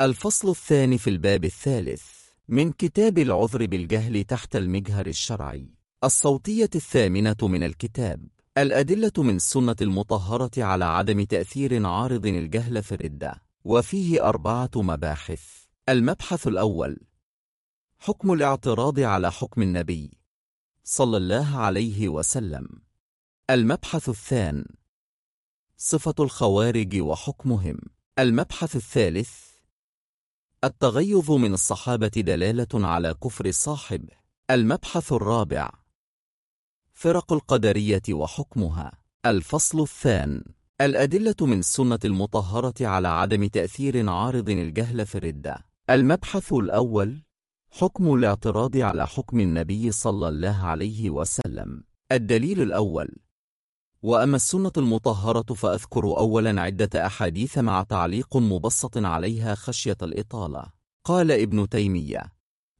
الفصل الثاني في الباب الثالث. من كتاب العذر بالجهل تحت المجهر الشرعي. الصوتية الثامنة من الكتاب. الأدلة من السنة المطهرة على عدم تأثير عارض الجهل في الردة. وفيه أربعة مباحث. المبحث الأول. حكم الاعتراض على حكم النبي. صلى الله عليه وسلم. المبحث الثاني صفة الخوارج وحكمهم. المبحث الثالث. التغيظ من الصحابة دلالة على كفر الصاحب. المبحث الرابع. فرق القدرية وحكمها. الفصل الثاني الأدلة من السنة المطهرة على عدم تأثير عارض الجهل في الردة. المبحث الأول. حكم الاعتراض على حكم النبي صلى الله عليه وسلم. الدليل الأول. وأما السنة المطهرة فأذكر أولا عدة أحاديث مع تعليق مبسط عليها خشية الإطالة. قال ابن تيمية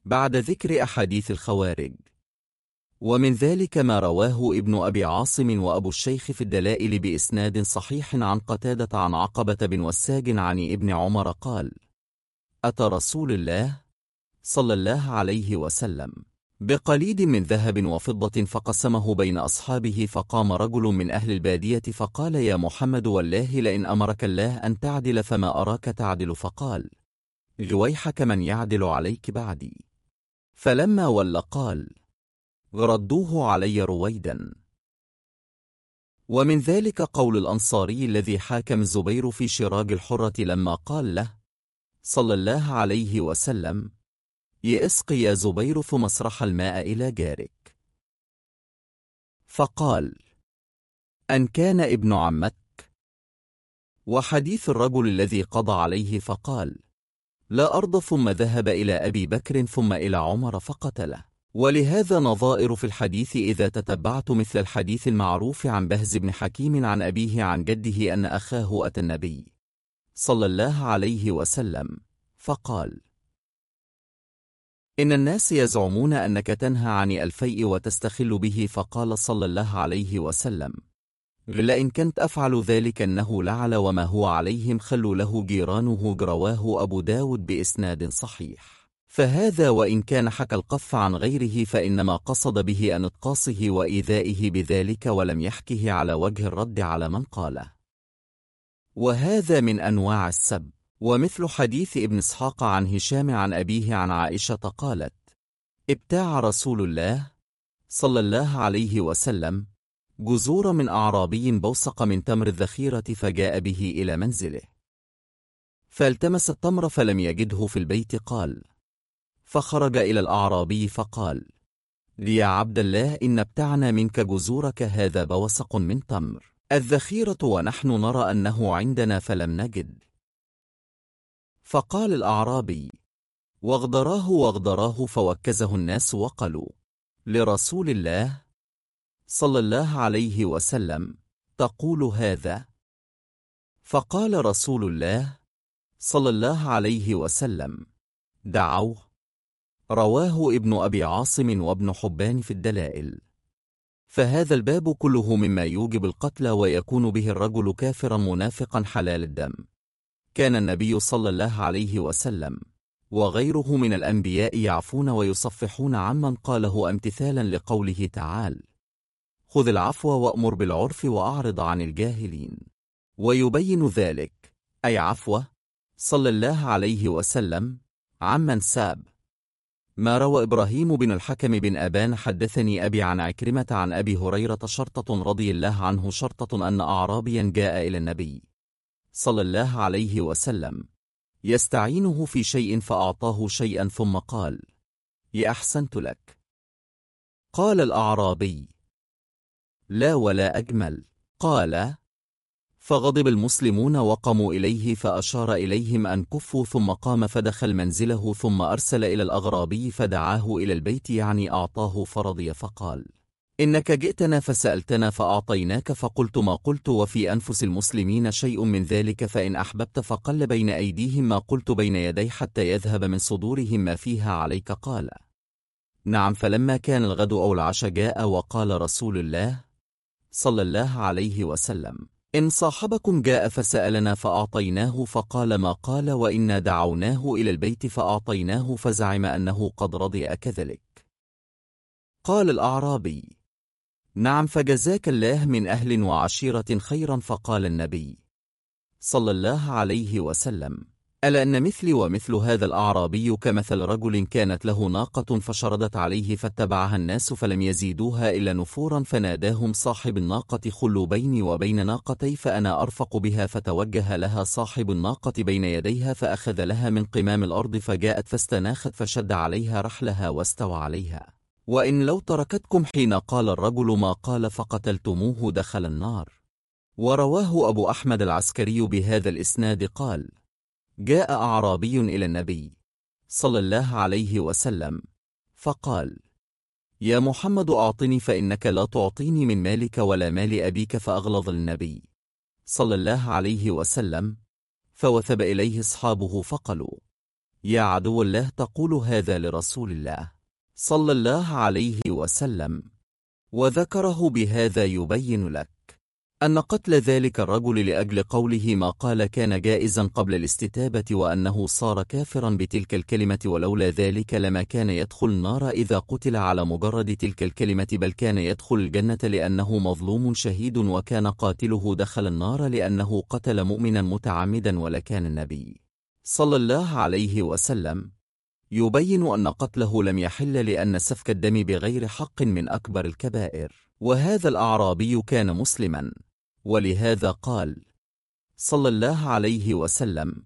بعد ذكر أحاديث الخوارج ومن ذلك ما رواه ابن أبي عاصم وأبو الشيخ في الدلائل بإسناد صحيح عن قتادة عن عقبة بن وساج عن ابن عمر قال أتى رسول الله صلى الله عليه وسلم بقليد من ذهب وفضة فقسمه بين أصحابه فقام رجل من أهل البادية فقال يا محمد والله لئن أمرك الله أن تعدل فما أراك تعدل فقال جويحك من يعدل عليك بعدي. فلما ول قال ردوه علي رويدا. ومن ذلك قول الأنصاري الذي حاكم الزبير في شراج الحرة لما قال له صلى الله عليه وسلم يسقي يا زبير ثم اسرح الماء إلى جارك. فقال أن كان ابن عمك وحديث الرجل الذي قضى عليه فقال لا أرض ثم ذهب إلى أبي بكر ثم إلى عمر فقتله. ولهذا نظائر في الحديث إذا تتبعت مثل الحديث المعروف عن بهز بن حكيم عن أبيه عن جده أن أخاه أتى النبي صلى الله عليه وسلم فقال إن الناس يزعمون أنك تنهى عن الفيء وتستخل به فقال صلى الله عليه وسلم. لئن كنت أفعل ذلك أنه لعل وما هو عليهم خلوا له جيرانه جرواه أبو داود بإسناد صحيح. فهذا وإن كان حكى القف عن غيره فإنما قصد به أن اتقاصه وإيذائه بذلك ولم يحكه على وجه الرد على من قاله. وهذا من أنواع السب. ومثل حديث ابن إسحاق عن هشام عن أبيه عن عائشة قالت ابتاع رسول الله صلى الله عليه وسلم جزور من أعرابي بوسق من تمر الذخيرة فجاء به إلى منزله. فالتمس التمر فلم يجده في البيت قال فخرج إلى الأعرابي فقال لي يا عبد الله إن ابتعنا منك جزورك هذا بوسق من تمر. الذخيرة ونحن نرى أنه عندنا فلم نجد. فقال الأعرابي واغدراه واغدراه فوكزه الناس وقالوا لرسول الله صلى الله عليه وسلم تقول هذا. فقال رسول الله صلى الله عليه وسلم دعوه. رواه ابن أبي عاصم وابن حبان في الدلائل. فهذا الباب كله مما يوجب القتل ويكون به الرجل كافرا منافقا حلال الدم. كان النبي صلى الله عليه وسلم وغيره من الأنبياء يعفون ويصفحون عمن قاله امتثالا لقوله تعالى خذ العفو وأمر بالعرف وأعرض عن الجاهلين. ويبين ذلك أي عفوة صلى الله عليه وسلم عمن ساب. ما روى إبراهيم بن الحكم بن أبان حدثني أبي عن عكرمة عن أبي هريرة شرطة رضي الله عنه شرطة أن أعرابيا جاء إلى النبي. صلى الله عليه وسلم. يستعينه في شيء فأعطاه شيئا ثم قال يا أحسنت لك. قال الأعرابي لا ولا أجمل. قال فغضب المسلمون وقموا إليه فأشار إليهم أن كفوا ثم قام فدخل منزله ثم أرسل إلى الأغرابي فدعاه إلى البيت يعني أعطاه فرضي فقال إنك جئتنا فسألتنا فأعطيناك فقلت ما قلت وفي أنفس المسلمين شيء من ذلك فإن أحببت فقل بين أيديهم ما قلت بين يدي حتى يذهب من صدورهم ما فيها عليك قال. نعم فلما كان الغد أو العشاء جاء وقال رسول الله صلى الله عليه وسلم إن صاحبكم جاء فسألنا فأعطيناه فقال ما قال وإنا دعوناه إلى البيت فأعطيناه فزعم أنه قد رضي كذلك. قال الأعرابي نعم فجزاك الله من أهل وعشيرة خيرا فقال النبي صلى الله عليه وسلم. ألا أن مثلي ومثل هذا الأعرابي كمثل رجل كانت له ناقة فشردت عليه فاتبعها الناس فلم يزيدوها إلا نفورا فناداهم صاحب الناقة خلوا بيني وبين ناقتي فأنا أرفق بها فتوجه لها صاحب الناقة بين يديها فأخذ لها من قمام الأرض فجاءت فاستناخت فشد عليها رحلها واستوى عليها. وإن لو تركتكم حين قال الرجل ما قال فقتلتموه دخل النار. ورواه أبو أحمد العسكري بهذا الإسناد قال جاء أعرابي إلى النبي صلى الله عليه وسلم فقال يا محمد أعطني فإنك لا تعطيني من مالك ولا مال أبيك فأغلظ النبي صلى الله عليه وسلم. فوثب إليه أصحابه فقالوا يا عدو الله تقول هذا لرسول الله. صلى الله عليه وسلم. وذكره بهذا يبين لك أن قتل ذلك الرجل لأجل قوله ما قال كان جائزا قبل الاستتابة وأنه صار كافرا بتلك الكلمة ولولا ذلك لما كان يدخل النار إذا قتل على مجرد تلك الكلمة بل كان يدخل الجنة لأنه مظلوم شهيد وكان قاتله دخل النار لأنه قتل مؤمنا متعمدا ولكان النبي صلى الله عليه وسلم يبين أن قتله لم يحل لأن سفك الدم بغير حق من أكبر الكبائر. وهذا الأعرابي كان مسلما. ولهذا قال صلى الله عليه وسلم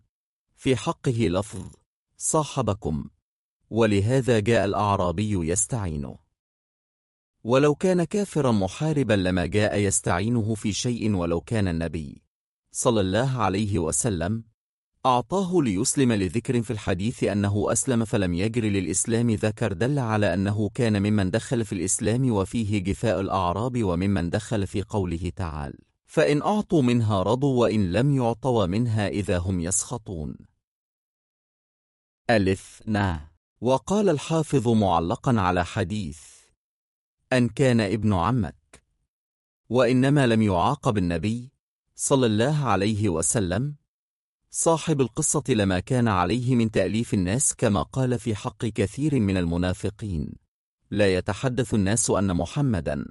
في حقه لفظ صاحبكم. ولهذا جاء الأعرابي يستعينه. ولو كان كافرا محاربا لما جاء يستعينه في شيء ولو كان النبي صلى الله عليه وسلم أعطاه ليسلم لذكر في الحديث أنه أسلم فلم يجر للإسلام ذكر دل على أنه كان ممن دخل في الإسلام وفيه جفاء الأعراب وممن دخل في قوله تعالى فإن أعطوا منها رضوا وإن لم يعطوا منها إذا هم يسخطون. ألف نا وقال الحافظ معلقا على حديث. أن كان ابن عمك. وإنما لم يعاقب النبي صلى الله عليه وسلم. صاحب القصة لما كان عليه من تأليف الناس كما قال في حق كثير من المنافقين. لا يتحدث الناس أن محمدا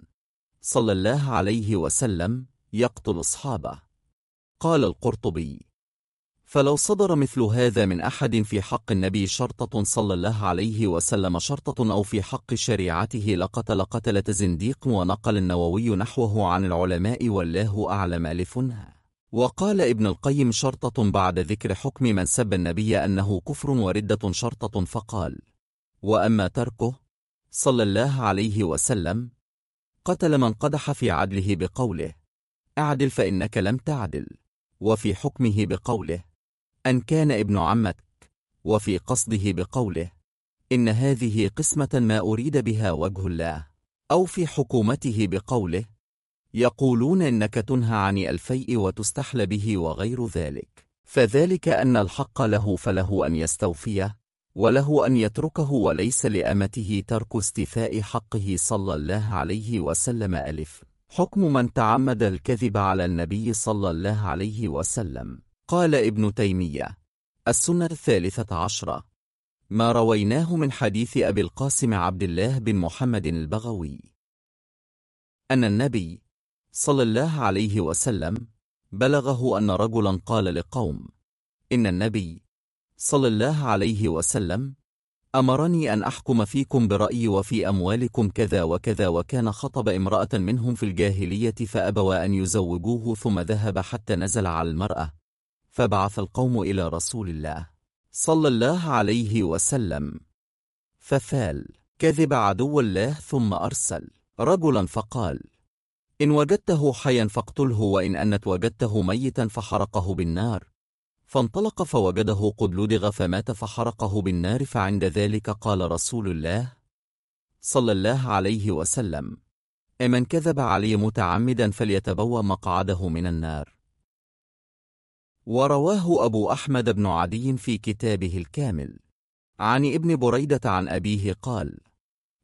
صلى الله عليه وسلم يقتل أصحابه. قال القرطبي فلو صدر مثل هذا من أحد في حق النبي شرطة صلى الله عليه وسلم شرطة أو في حق شريعته لقتل قتلة زنديق ونقل النووي نحوه عن العلماء والله أعلم لفنها. وقال ابن القيم شرطة بعد ذكر حكم من سب النبي أنه كفر وردة شرطة فقال وأما تركه صلى الله عليه وسلم قتل من قدح في عدله بقوله أعدل فإنك لم تعدل وفي حكمه بقوله أن كان ابن عمك وفي قصده بقوله إن هذه قسمة ما أريد بها وجه الله أو في حكومته بقوله يقولون إنك تنهى عن الفيء وتستحل به وغير ذلك. فذلك أن الحق له فله أن يستوفيه وله أن يتركه وليس لأمته ترك استفاء حقه صلى الله عليه وسلم. ألف. حكم من تعمد الكذب على النبي صلى الله عليه وسلم. قال ابن تيمية. السنة الثالثة عشرة. ما رويناه من حديث أبي القاسم عبد الله بن محمد البغوي. أن النبي صلى الله عليه وسلم بلغه أن رجلا قال لقوم إن النبي صلى الله عليه وسلم أمرني أن أحكم فيكم برأيي وفي أموالكم كذا وكذا وكان خطب امرأة منهم في الجاهلية فأبوا أن يزوجوه ثم ذهب حتى نزل على المرأة فبعث القوم إلى رسول الله صلى الله عليه وسلم ففال كذب عدو الله ثم أرسل رجلا فقال إن وجدته حيا فاقتله وإن أنت وجدته ميتا فحرقه بالنار. فانطلق فوجده قد لدغ فمات فحرقه بالنار فعند ذلك قال رسول الله صلى الله عليه وسلم من كذب علي متعمدا فليتبوى مقعده من النار. ورواه أبو أحمد بن عدي في كتابه الكامل. عن ابن بريدة عن أبيه قال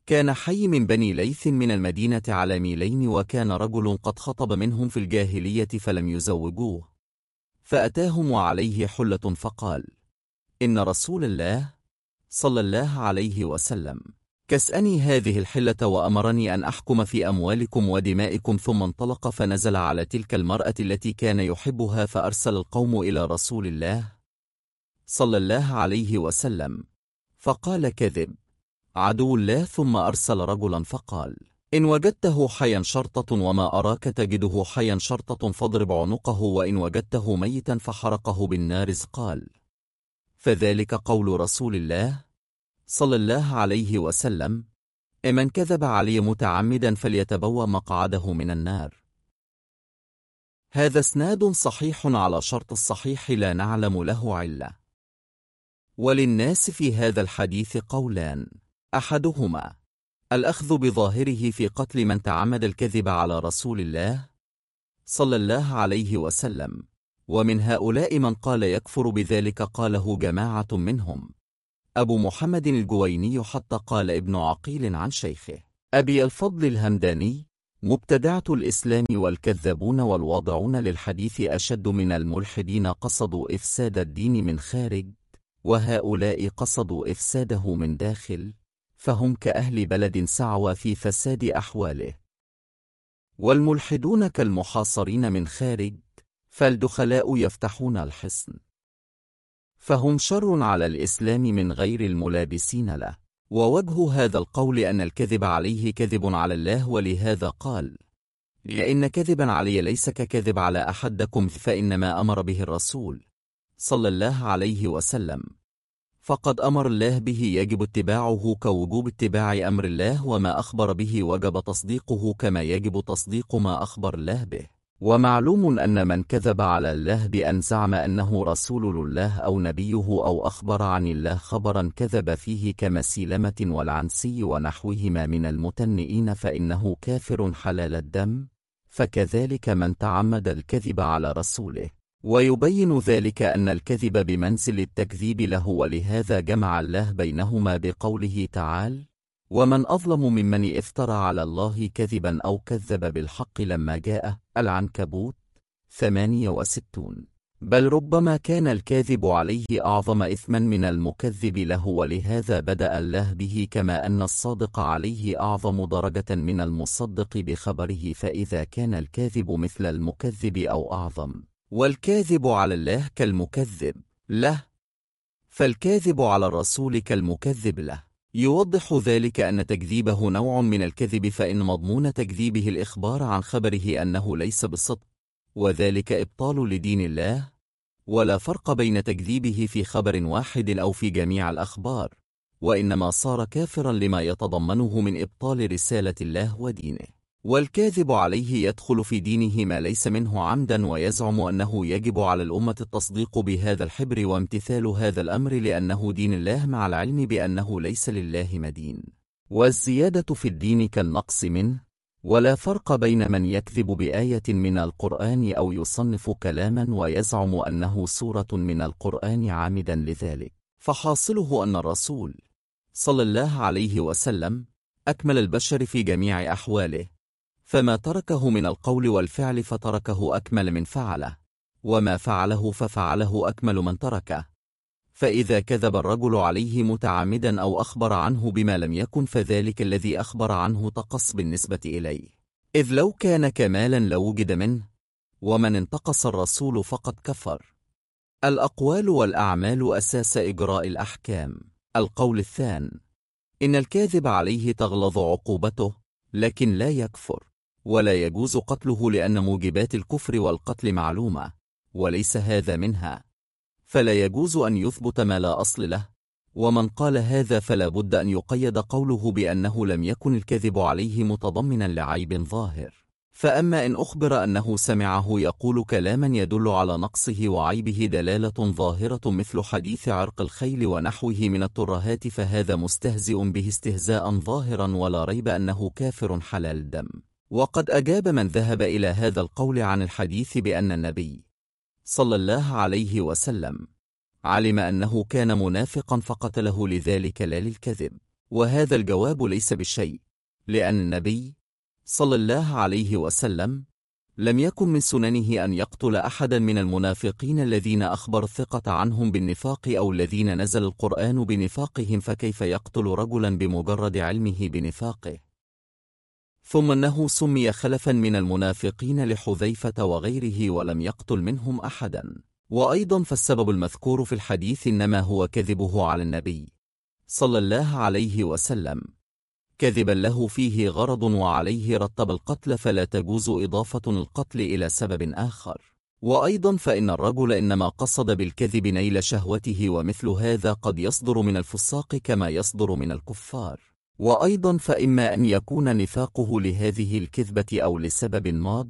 كان حي من بني ليث من المدينة على ميلين وكان رجل قد خطب منهم في الجاهلية فلم يزوجوه. فأتاهم وعليه حلة فقال إن رسول الله صلى الله عليه وسلم كسأني هذه الحلة وأمرني أن أحكم في أموالكم ودمائكم ثم انطلق فنزل على تلك المرأة التي كان يحبها فأرسل القوم إلى رسول الله صلى الله عليه وسلم فقال كذب عدو الله ثم أرسل رجلا فقال إن وجدته حيا شرطة وما أراك تجده حيا شرطة فاضرب عنقه وإن وجدته ميتا فحرقه بالنار. قال فذلك قول رسول الله صلى الله عليه وسلم من كذب علي متعمدا فليتبوى مقعده من النار. هذا إسناد صحيح على شرط الصحيح لا نعلم له علة. وللناس في هذا الحديث قولان. أحدهما. الأخذ بظاهره في قتل من تعمد الكذب على رسول الله صلى الله عليه وسلم. ومن هؤلاء من قال يكفر بذلك قاله جماعة منهم. أبو محمد الجويني حتى قال ابن عقيل عن شيخه. أبي الفضل الهمداني مبتدعة الإسلام والكذابون والواضعون للحديث أشد من الملحدين قصدوا إفساد الدين من خارج وهؤلاء قصدوا إفساده من داخل فهم كأهل بلد سعوى في فساد أحواله. والملحدون كالمحاصرين من خارج فالدخلاء يفتحون الحصن. فهم شر على الإسلام من غير الملابسين له. ووجه هذا القول أن الكذب عليه كذب على الله ولهذا قال لأن كذبا علي ليس ككذب على أحدكم فإنما أمر به الرسول صلى الله عليه وسلم. فقد أمر الله به يجب اتباعه كوجوب اتباع أمر الله وما أخبر به وجب تصديقه كما يجب تصديق ما أخبر الله به. ومعلوم أن من كذب على الله بأن زعم أنه رسول الله أو نبيه أو أخبر عن الله خبرا كذب فيه كمسيلمة والعنسي ونحوهما من المتنئين فإنه كافر حلال الدم. فكذلك من تعمد الكذب على رسوله. ويبين ذلك أن الكذب بمنزل التكذيب له ولهذا جمع الله بينهما بقوله تعالى ومن أظلم ممن افترى على الله كذبا أو كذب بالحق لما جاء العنكبوت 68 بل ربما كان الكاذب عليه أعظم إثما من المكذب له ولهذا بدأ الله به كما أن الصادق عليه أعظم درجة من المصدق بخبره فإذا كان الكاذب مثل المكذب أو أعظم. والكاذب على الله كالمكذب له. فالكاذب على الرسول كالمكذب له. يوضح ذلك أن تكذيبه نوع من الكذب فإن مضمون تكذيبه الإخبار عن خبره أنه ليس بالصدق. وذلك إبطال لدين الله. ولا فرق بين تكذيبه في خبر واحد أو في جميع الأخبار. وإنما صار كافرا لما يتضمنه من إبطال رسالة الله ودينه. والكاذب عليه يدخل في دينه ما ليس منه عمدا ويزعم أنه يجب على الأمة التصديق بهذا الحبر وامتثال هذا الأمر لأنه دين الله مع العلم بأنه ليس لله مدين. والزيادة في الدين كالنقص منه. ولا فرق بين من يكذب بآية من القرآن أو يصنف كلاما ويزعم أنه سورة من القرآن عامدا لذلك. فحاصله أن الرسول صلى الله عليه وسلم أكمل البشر في جميع أحواله. فما تركه من القول والفعل فتركه أكمل من فعله وما فعله ففعله أكمل من تركه. فإذا كذب الرجل عليه متعمدا أو أخبر عنه بما لم يكن فذلك الذي أخبر عنه تقص بالنسبة إليه. إذ لو كان كمالا لوجد منه ومن انتقص الرسول فقد كفر. الأقوال والأعمال أساس إجراء الأحكام. القول الثان إن الكاذب عليه تغلظ عقوبته لكن لا يكفر. ولا يجوز قتله لأن موجبات الكفر والقتل معلومة وليس هذا منها. فلا يجوز أن يثبت ما لا أصل له. ومن قال هذا فلا بد أن يقيد قوله بأنه لم يكن الكذب عليه متضمنا لعيب ظاهر. فأما إن أخبر أنه سمعه يقول كلاما يدل على نقصه وعيبه دلالة ظاهرة مثل حديث عرق الخيل ونحوه من الترهات فهذا مستهزئ به استهزاء ظاهرا ولا ريب أنه كافر حلال الدم وقد أجاب من ذهب إلى هذا القول عن الحديث بأن النبي صلى الله عليه وسلم علم أنه كان منافقا فقتله لذلك لا للكذب. وهذا الجواب ليس بالشيء لأن النبي صلى الله عليه وسلم لم يكن من سننه أن يقتل أحدا من المنافقين الذين أخبر الثقة عنهم بالنفاق أو الذين نزل القرآن بنفاقهم فكيف يقتل رجلا بمجرد علمه بنفاقه؟ ثم أنه سمي خلفا من المنافقين لحذيفة وغيره ولم يقتل منهم أحدا. وأيضا فالسبب المذكور في الحديث إنما هو كذبه على النبي صلى الله عليه وسلم. كذبا له فيه غرض وعليه رتب القتل فلا تجوز إضافة القتل إلى سبب آخر. وأيضا فإن الرجل إنما قصد بالكذب نيل شهوته ومثل هذا قد يصدر من الفساق كما يصدر من الكفار. وأيضا فإما أن يكون نفاقه لهذه الكذبة أو لسبب ماض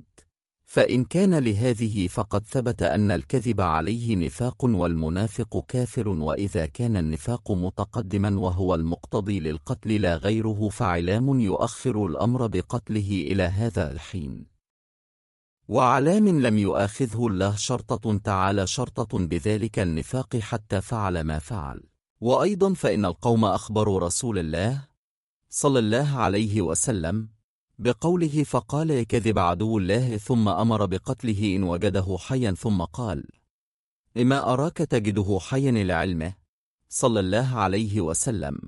فإن كان لهذه فقد ثبت أن الكذب عليه نفاق والمنافق كافر وإذا كان النفاق متقدما وهو المقتضي للقتل لا غيره فعلام يؤخر الأمر بقتله إلى هذا الحين. وعلام لم يؤاخذه الله شرطة تعالى شرطة بذلك النفاق حتى فعل ما فعل. وأيضا فإن القوم أخبروا رسول الله صلى الله عليه وسلم بقوله فقال يكذب عدو الله ثم أمر بقتله إن وجده حيا ثم قال إما أراك تجده حيا لعلمه صلى الله عليه وسلم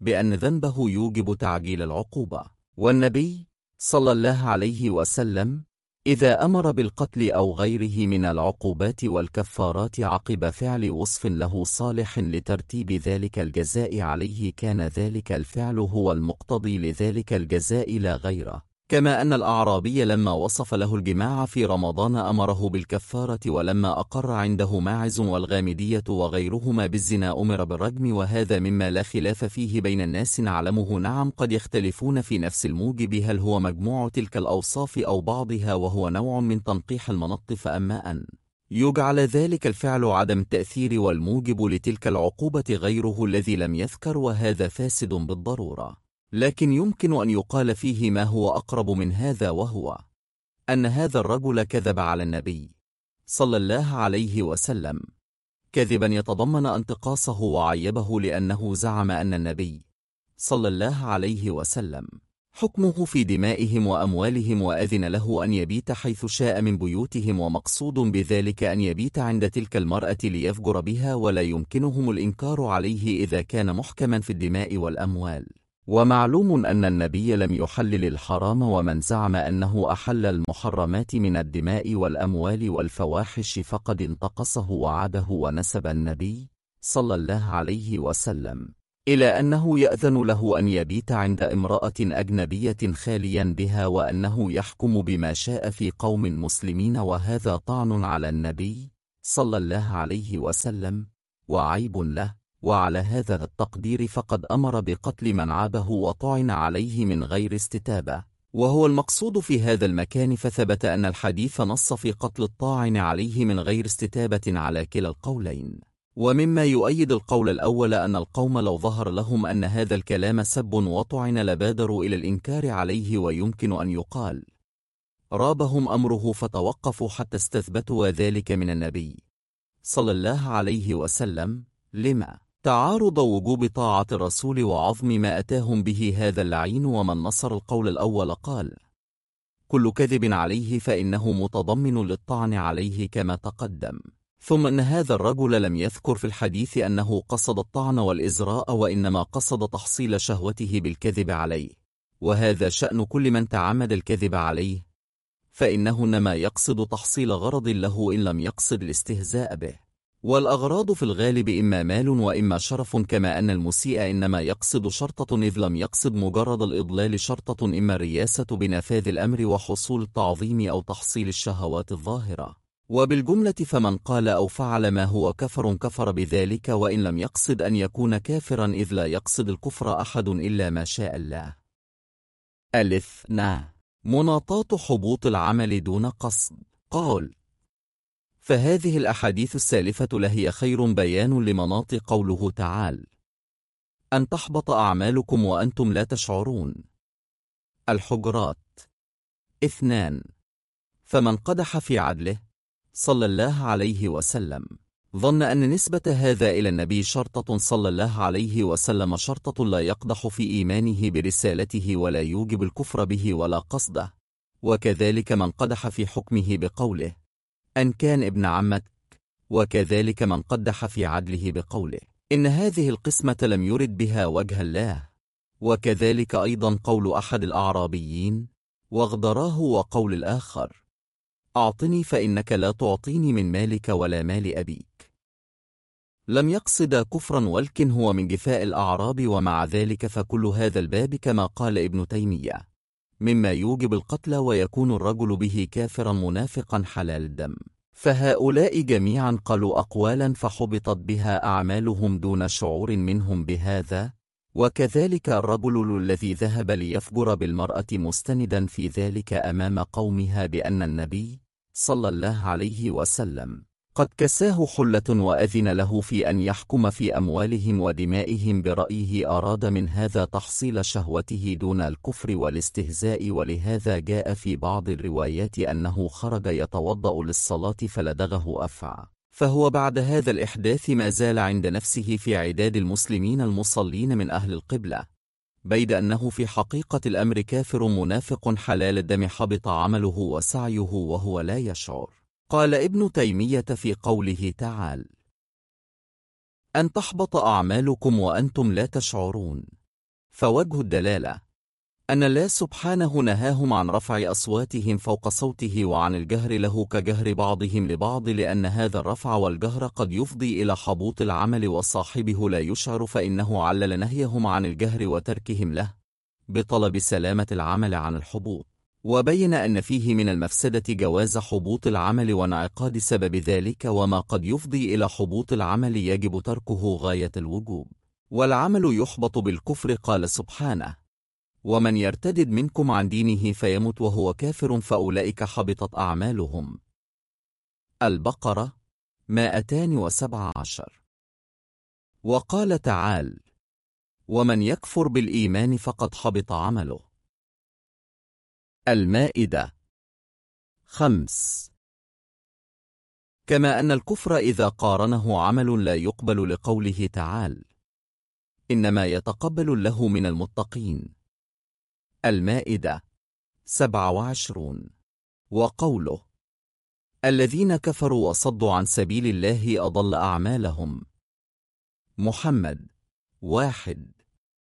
بأن ذنبه يوجب تعجيل العقوبة. والنبي صلى الله عليه وسلم إذا أمر بالقتل أو غيره من العقوبات والكفارات عقب فعل وصف له صالح لترتيب ذلك الجزاء عليه كان ذلك الفعل هو المقتضي لذلك الجزاء لا غيره. كما أن الأعرابي لما وصف له الجماع في رمضان أمره بالكفارة ولما أقر عنده ماعز والغامدية وغيرهما بالزنا أمر بالرجم وهذا مما لا خلاف فيه بين الناس نعلمه نعم قد يختلفون في نفس الموجب هل هو مجموع تلك الأوصاف أو بعضها وهو نوع من تنقيح المنط فأما أن يجعل ذلك الفعل عدم التأثير والموجب لتلك العقوبة غيره الذي لم يذكر وهذا فاسد بالضرورة. لكن يمكن أن يقال فيه ما هو أقرب من هذا وهو أن هذا الرجل كذب على النبي صلى الله عليه وسلم. كذبا يتضمن انتقاصه وعيبه لأنه زعم أن النبي صلى الله عليه وسلم حكمه في دمائهم وأموالهم وأذن له أن يبيت حيث شاء من بيوتهم ومقصود بذلك أن يبيت عند تلك المرأة ليفجر بها ولا يمكنهم الإنكار عليه إذا كان محكما في الدماء والأموال. ومعلوم أن النبي لم يحلل الحرام ومن زعم أنه أحل المحرمات من الدماء والأموال والفواحش فقد انتقصه وعده ونسب النبي صلى الله عليه وسلم إلى أنه يأذن له أن يبيت عند امرأة أجنبية خاليا بها وأنه يحكم بما شاء في قوم مسلمين وهذا طعن على النبي صلى الله عليه وسلم وعيب له. وعلى هذا التقدير فقد أمر بقتل من عابه وطعن عليه من غير استتابة. وهو المقصود في هذا المكان فثبت أن الحديث نص في قتل الطاعن عليه من غير استتابة على كلا القولين. ومما يؤيد القول الأول أن القوم لو ظهر لهم أن هذا الكلام سب وطعن لبادروا إلى الإنكار عليه ويمكن أن يقال. رابهم أمره فتوقفوا حتى استثبتوا ذلك من النبي صلى الله عليه وسلم. لما؟ تعارض وجوب طاعة الرسول وعظم ما أتاهم به هذا اللعين ومن نصر القول الأول قال كل كذب عليه فإنه متضمن للطعن عليه كما تقدم. ثم أن هذا الرجل لم يذكر في الحديث أنه قصد الطعن والإزراء وإنما قصد تحصيل شهوته بالكذب عليه وهذا شأن كل من تعمد الكذب عليه فإنه إنما يقصد تحصيل غرض له إن لم يقصد الاستهزاء به. والأغراض في الغالب إما مال وإما شرف كما أن المسيء إنما يقصد شرطة إذ لم يقصد مجرد الإضلال شرطة إما الرياسة بنفاذ الأمر وحصول التعظيم أو تحصيل الشهوات الظاهرة. وبالجملة فمن قال أو فعل ما هو كفر كفر بذلك وإن لم يقصد أن يكون كافرا إذ لا يقصد الكفر أحد إلا ما شاء الله. ألف نا. مناطات حبوط العمل دون قصد. قال فهذه الأحاديث السالفة لهي خير بيان لمناط قوله تعالى أن تحبط أعمالكم وأنتم لا تشعرون. الحجرات. اثنان. فمن قدح في عدله صلى الله عليه وسلم. ظن أن نسبة هذا إلى النبي شرطة صلى الله عليه وسلم شرطة لا يقدح في إيمانه برسالته ولا يوجب الكفر به ولا قصده. وكذلك من قدح في حكمه بقوله. أن كان ابن عمك وكذلك من قدح في عدله بقوله. إن هذه القسمة لم يرد بها وجه الله. وكذلك أيضا قول أحد الأعرابيين. واغدراه وقول الآخر. أعطني فإنك لا تعطيني من مالك ولا مال أبيك. لم يقصد كفرا ولكن هو من جفاء الأعراب ومع ذلك فكل هذا الباب كما قال ابن تيمية. مما يوجب القتل ويكون الرجل به كافرا منافقا حلال الدم. فهؤلاء جميعا قالوا أقوالا فحبطت بها أعمالهم دون شعور منهم بهذا. وكذلك الرجل الذي ذهب ليفجر بالمرأة مستندا في ذلك أمام قومها بأن النبي صلى الله عليه وسلم قد كساه حلة وأذن له في أن يحكم في أموالهم ودمائهم برأيه أراد من هذا تحصيل شهوته دون الكفر والاستهزاء ولهذا جاء في بعض الروايات أنه خرج يتوضأ للصلاة فلدغه أفعى. فهو بعد هذا الإحداث ما زال عند نفسه في عداد المسلمين المصلين من أهل القبلة. بيد أنه في حقيقة الأمر كافر منافق حلال الدم حبط عمله وسعيه وهو لا يشعر. قال ابن تيمية في قوله تعالى أن تحبط أعمالكم وأنتم لا تشعرون. فوجه الدلالة. أن الله سبحانه نهاهم عن رفع أصواتهم فوق صوته وعن الجهر له كجهر بعضهم لبعض لأن هذا الرفع والجهر قد يفضي إلى حبوط العمل وصاحبه لا يشعر فإنه علل نهيهم عن الجهر وتركهم له. بطلب سلامة العمل عن الحبوط. وبين أن فيه من المفسدة جواز حبوط العمل وانعقاد سبب ذلك وما قد يفضي إلى حبوط العمل يجب تركه غاية الوجوب. والعمل يحبط بالكفر قال سبحانه. ومن يرتدد منكم عن دينه فيمت وهو كافر فأولئك حبطت أعمالهم. البقرة 217 وقال تعالى ومن يكفر بالإيمان فقد حبط عمله. المائدة. خمس. كما أن الكفر إذا قارنه عمل لا يقبل لقوله تعالى إنما يتقبل له من المتقين. المائدة. سبع وعشرون. وقوله الذين كفروا وصدوا عن سبيل الله أضل أعمالهم. محمد واحد.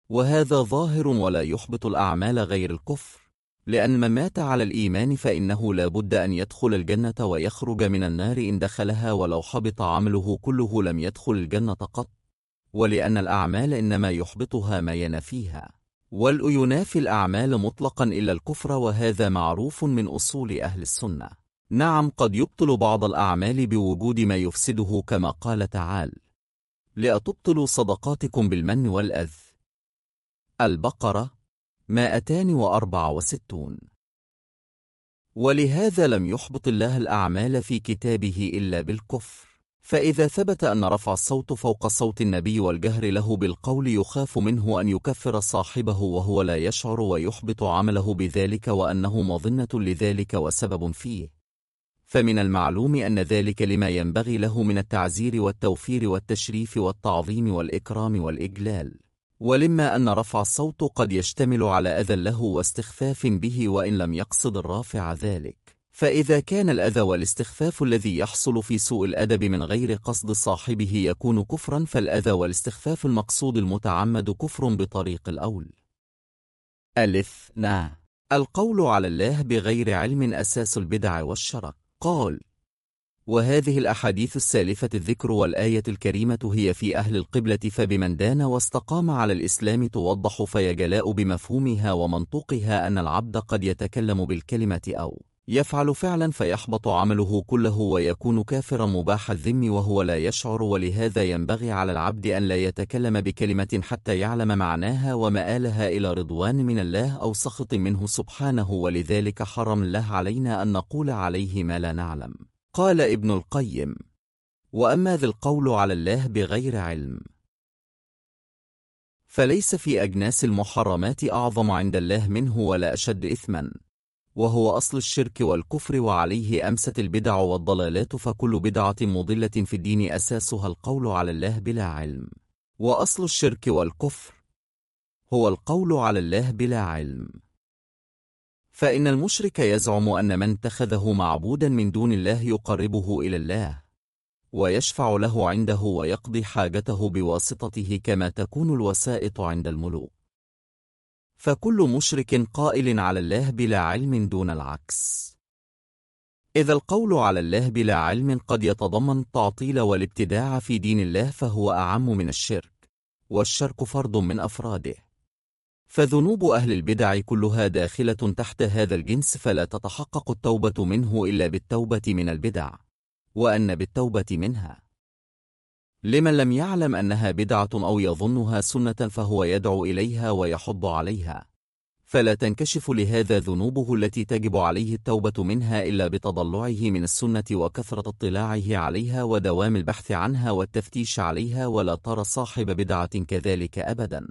وهذا ظاهر ولا يحبط الأعمال غير الكفر. لأن من مات على الإيمان فإنه لا بد أن يدخل الجنة ويخرج من النار إن دخلها ولو حبط عمله كله لم يدخل الجنة قط. ولأن الأعمال إنما يحبطها ما ينفيها. والأ ينافي الأعمال مطلقا إلا الكفر وهذا معروف من أصول أهل السنة. نعم قد يبطل بعض الأعمال بوجود ما يفسده كما قال تعالى لأتبطلوا صدقاتكم بالمن والأذ. البقرة مائتان وأربع وستون. ولهذا لم يحبط الله الأعمال في كتابه إلا بالكفر. فإذا ثبت أن رفع الصوت فوق صوت النبي والجهر له بالقول يخاف منه أن يكفر صاحبه وهو لا يشعر ويحبط عمله بذلك وأنه مظنة لذلك وسبب فيه. فمن المعلوم أن ذلك لما ينبغي له من التعزير والتوفير والتشريف والتعظيم والإكرام والإجلال. ولما أن رفع الصوت قد يشتمل على أذى له واستخفاف به وإن لم يقصد الرافع ذلك. فإذا كان الأذى والاستخفاف الذي يحصل في سوء الأدب من غير قصد صاحبه يكون كفرا فالأذى والاستخفاف المقصود المتعمد كفر بطريق الأول. ألف نا. القول على الله بغير علم أساس البدع والشرك قال وهذه الأحاديث السالفة الذكر والآية الكريمة هي في أهل القبلة فبمن دان واستقام على الإسلام توضح فيجلاء بمفهومها ومنطوقها أن العبد قد يتكلم بالكلمة أو يفعل فعلا فيحبط عمله كله ويكون كافرا مباح الذم وهو لا يشعر. ولهذا ينبغي على العبد أن لا يتكلم بكلمة حتى يعلم معناها ومآلها إلى رضوان من الله أو سخط منه سبحانه. ولذلك حرم الله علينا أن نقول عليه ما لا نعلم. قال ابن القيم وأما ذي القول على الله بغير علم. فليس في أجناس المحرمات أعظم عند الله منه ولا أشد إثما وهو أصل الشرك والكفر وعليه أمست البدع والضلالات فكل بدعة مضلة في الدين أساسها القول على الله بلا علم. وأصل الشرك والكفر هو القول على الله بلا علم. فإن المشرك يزعم أن من اتخذه معبودا من دون الله يقربه إلى الله ويشفع له عنده ويقضي حاجته بواسطته كما تكون الوسائط عند الملوك. فكل مشرك قائل على الله بلا علم دون العكس. إذا القول على الله بلا علم قد يتضمن التعطيل والابتداع في دين الله فهو أعم من الشرك والشرك فرد من أفراده. فذنوب أهل البدع كلها داخلة تحت هذا الجنس فلا تتحقق التوبة منه إلا بالتوبة من البدع. وأن بالتوبة منها. لمن لم يعلم أنها بدعة أو يظنها سنة فهو يدعو إليها ويحض عليها. فلا تنكشف لهذا ذنوبه التي تجب عليه التوبة منها إلا بتضلعه من السنة وكثرة اطلاعه عليها ودوام البحث عنها والتفتيش عليها ولا ترى صاحب بدعة كذلك أبدا.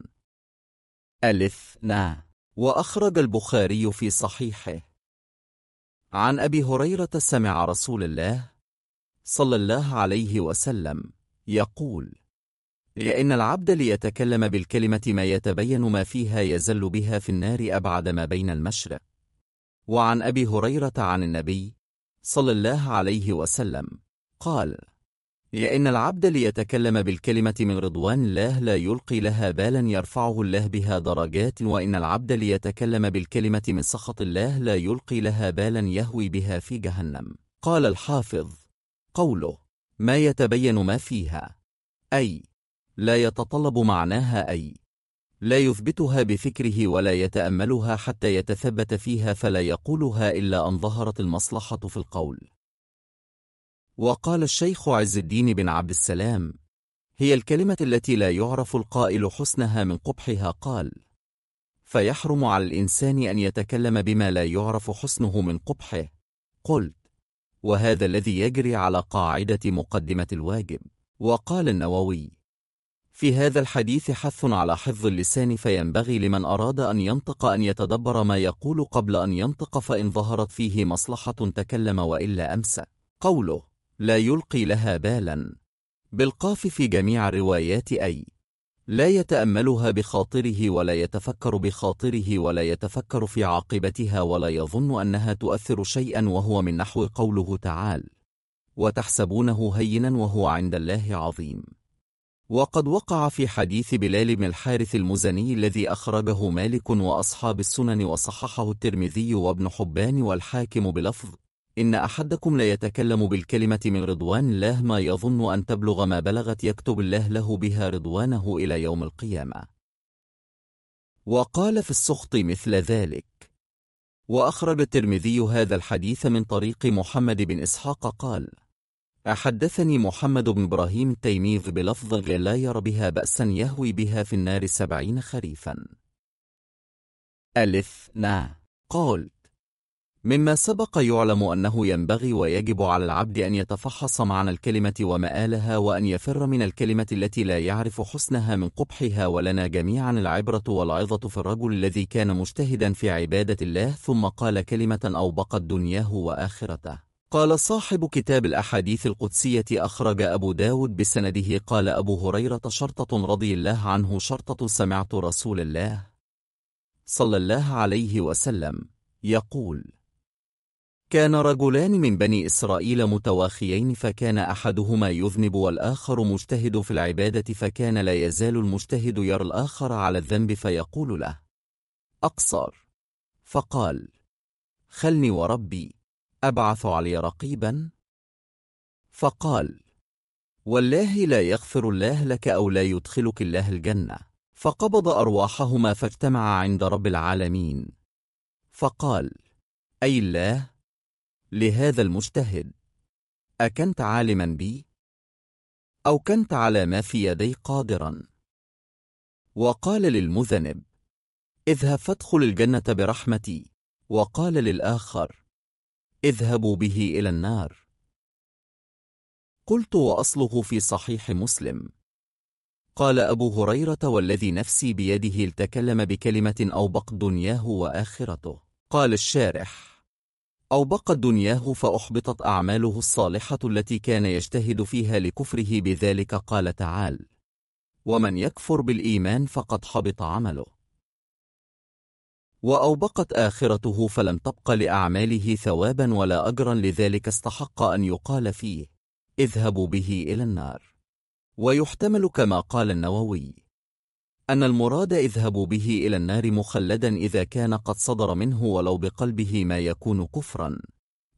نا. وأخرج البخاري في صحيحه. عن أبي هريرة سمع رسول الله صلى الله عليه وسلم يقول لأن العبد ليتكلم بالكلمة ما يتبين ما فيها يزل بها في النار أبعد ما بين المشرق. وعن أبي هريرة عن النبي صلى الله عليه وسلم قال لأن العبد ليتكلم بالكلمة من رضوان الله لا يلقي لها بالا يرفعه الله بها درجات وإن العبد ليتكلم بالكلمة من سخط الله لا يلقي لها بالا يهوي بها في جهنم. قال الحافظ قوله ما يتبين ما فيها؟ أي لا يتطلب معناها أي لا يثبتها بفكره ولا يتأملها حتى يتثبت فيها فلا يقولها إلا أن ظهرت المصلحة في القول. وقال الشيخ عز الدين بن عبد السلام هي الكلمة التي لا يعرف القائل حسنها من قبحها قال فيحرم على الإنسان أن يتكلم بما لا يعرف حسنه من قبحه. قلت وهذا الذي يجري على قاعدة مقدمة الواجب. وقال النووي في هذا الحديث حث على حفظ اللسان فينبغي لمن أراد أن ينطق أن يتدبر ما يقول قبل أن ينطق فإن ظهرت فيه مصلحة تكلم وإلا أمسى قوله لا يلقي لها بالا. بالقاف في جميع الروايات أي. لا يتأملها بخاطره ولا يتفكر بخاطره ولا يتفكر في عاقبتها ولا يظن أنها تؤثر شيئا وهو من نحو قوله تعالى وتحسبونه هينا وهو عند الله عظيم. وقد وقع في حديث بلال بن الحارث المزني الذي أخرجه مالك وأصحاب السنن وصححه الترمذي وابن حبان والحاكم بلفظ إن أحدكم ليتكلم بالكلمة من رضوان الله ما يظن أن تبلغ ما بلغت يكتب الله له بها رضوانه إلى يوم القيامة. وقال في السخط مثل ذلك. وأخرج الترمذي هذا الحديث من طريق محمد بن إسحاق قال أحدثني محمد بن إبراهيم التيميذ بلفظ لا يرى بها بأسا يهوي بها في النار سبعين خريفا. ألف نا. قال مما سبق يعلم أنه ينبغي ويجب على العبد أن يتفحص معنى الكلمة ومآلها وأن يفر من الكلمة التي لا يعرف حسنها من قبحها ولنا جميعا العبرة والعظة في الرجل الذي كان مجتهدا في عبادة الله ثم قال كلمة أوبقت دنياه وآخرته. قال صاحب كتاب الأحاديث القدسية أخرج أبو داود بسنده قال أبو هريرة شرطة رضي الله عنه شرطة سمعت رسول الله صلى الله عليه وسلم يقول كان رجلان من بني إسرائيل متواخيين فكان أحدهما يذنب والآخر مجتهد في العبادة فكان لا يزال المجتهد يرى الآخر على الذنب فيقول له أقصر. فقال خلني وربي أبعث علي رقيبا. فقال والله لا يغفر الله لك أو لا يدخلك الله الجنة. فقبض أرواحهما فاجتمع عند رب العالمين. فقال أي الله لهذا المجتهد. أكنت عالما بي؟ أو كنت على ما في يدي قادرا؟ وقال للمذنب اذهب فادخل الجنة برحمتي. وقال للآخر اذهبوا به إلى النار. قلت وأصله في صحيح مسلم. قال أبو هريرة والذي نفسي بيده التكلم بكلمة أوبق دنياه وآخرته. قال الشارح أو بقت دنياه فأحبطت أعماله الصالحة التي كان يجتهد فيها لكفره بذلك قال تعالى ومن يكفر بالإيمان فقد حبط عمله. وأوبقت آخرته فلم تبق لأعماله ثوابا ولا أجرا لذلك استحق أن يقال فيه اذهبوا به إلى النار. ويحتمل كما قال النووي أن المراد اذهبوا به إلى النار مخلدا إذا كان قد صدر منه ولو بقلبه ما يكون كفرا.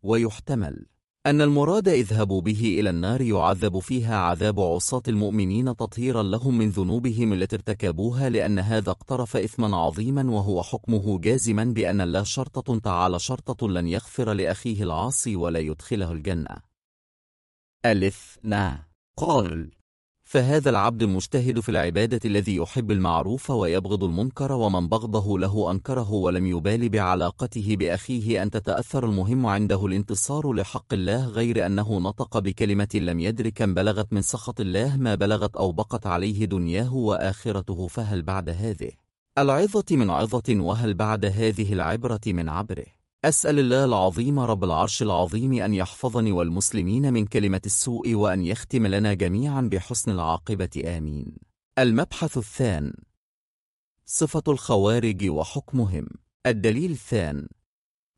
ويحتمل أن المراد اذهبوا به إلى النار يعذب فيها عذاب عصاة المؤمنين تطهيرا لهم من ذنوبهم التي ارتكبوها لأن هذا اقترف إثما عظيما وهو حكمه جازما بأن لا شرطة تعالى شرطة لن يغفر لأخيه العاصي ولا يدخله الجنة. ألف نا. قال. فهذا العبد المجتهد في العبادة الذي يحب المعروف ويبغض المنكر ومن بغضه له أنكره ولم يبال بعلاقته بأخيه أن تتأثر المهم عنده الانتصار لحق الله غير أنه نطق بكلمة لم يدر كم بلغت من سخط الله ما بلغت أو بقت عليه دنياه وآخرته فهل بعد هذه؟ العظة من عظة وهل بعد هذه العبرة من عبره؟ أسأل الله العظيم رب العرش العظيم أن يحفظني والمسلمين من كلمة السوء وأن يختم لنا جميعا بحسن العاقبة آمين. المبحث الثان. صفة الخوارج وحكمهم. الدليل الثان.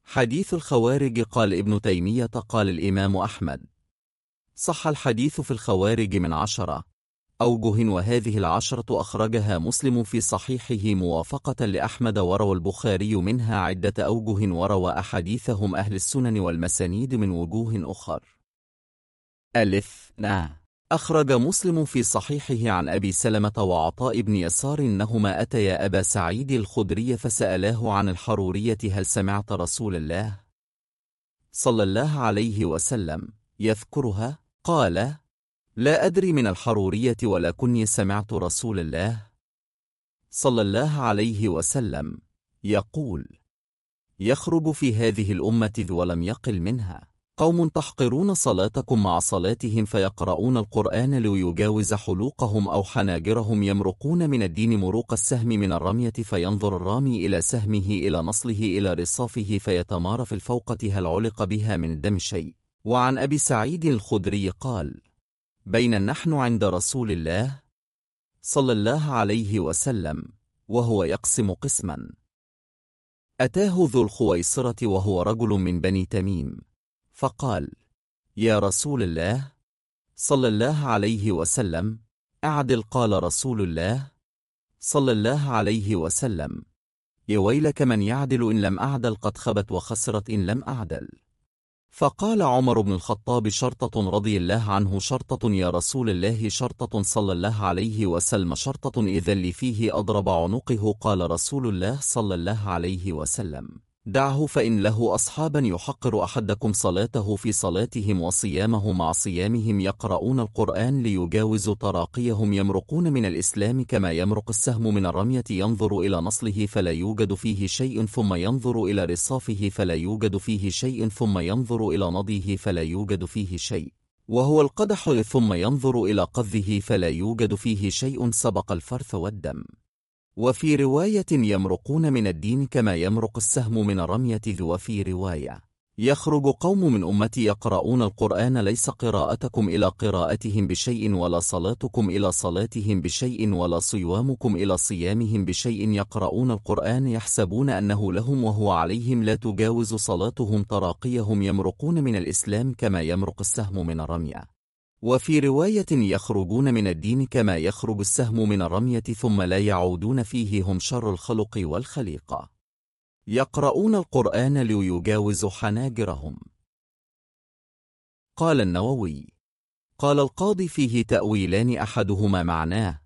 حديث الخوارج قال ابن تيمية قال الإمام أحمد. صح الحديث في الخوارج من عشرة. أوجه وهذه العشرة أخرجها مسلم في صحيحه موافقة لأحمد وروى البخاري منها عدة أوجه وروى أحاديثهم أهل السنن والمسانيد من وجوه أخر. ألف. نا. أخرج مسلم في صحيحه عن أبي سلمة وعطاء بن يسار إنهما أتيا أبا سعيد الخدري فسألاه عن الحرورية هل سمعت رسول الله؟ صلى الله عليه وسلم. يذكرها؟ قال لا أدري من الحرورية ولكني سمعت رسول الله صلى الله عليه وسلم يقول يخرج في هذه الأمة ذو ولم يقل منها. قوم تحقرون صلاتكم مع صلاتهم فيقرؤون القرآن ليجاوز حلوقهم أو حناجرهم يمرقون من الدين مروق السهم من الرمية فينظر الرامي إلى سهمه إلى نصله إلى رصافه فيتمار في الفوقة هل علق بها من الدم شيء. وعن أبي سعيد الخدري قال بين نحن عند رسول الله صلى الله عليه وسلم وهو يقسم قسما. أتاه ذو الخويصرة وهو رجل من بني تميم فقال يا رسول الله صلى الله عليه وسلم أعدل قال رسول الله صلى الله عليه وسلم يا ويلك من يعدل إن لم أعدل قد خبت وخسرت إن لم أعدل. فقال عمر بن الخطاب شرطة رضي الله عنه شرطة يا رسول الله شرطة صلى الله عليه وسلم شرطة إذا اللي فيه أضرب عنقه قال رسول الله صلى الله عليه وسلم. دعه فإن له أصحابا يحقر أحدكم صلاته في صلاتهم وصيامه مع صيامهم يقرؤون القرآن ليجاوز تراقيهم يمرقون من الإسلام كما يمرق السهم من الرمية ينظر إلى نصله فلا يوجد فيه شيء ثم ينظر إلى رصافه فلا يوجد فيه شيء ثم ينظر إلى نضيه فلا يوجد فيه شيء. وهو القدح ثم ينظر إلى قذه فلا يوجد فيه شيء سبق الفرث والدم. وفي رواية يمرقون من الدين كما يمرق السهم من الرمية وفي رواية. يخرج قوم من أمتي يقرؤون القرآن ليس قراءتكم إلى قراءتهم بشيء ولا صلاتكم إلى صلاتهم بشيء ولا صيامكم إلى صيامهم بشيء. يقرؤون القرآن يحسبون أنه لهم وهو عليهم. لا تجاوز صلاتهم تراقيهم. يمرقون من الإسلام كما يمرق السهم من الرمية وفي رواية يخرجون من الدين كما يخرج السهم من الرمية ثم لا يعودون فيه هم شر الخلق والخليقة يقرؤون القرآن ليجاوز حناجرهم. قال النووي قال القاضي فيه تأويلان أحدهما معناه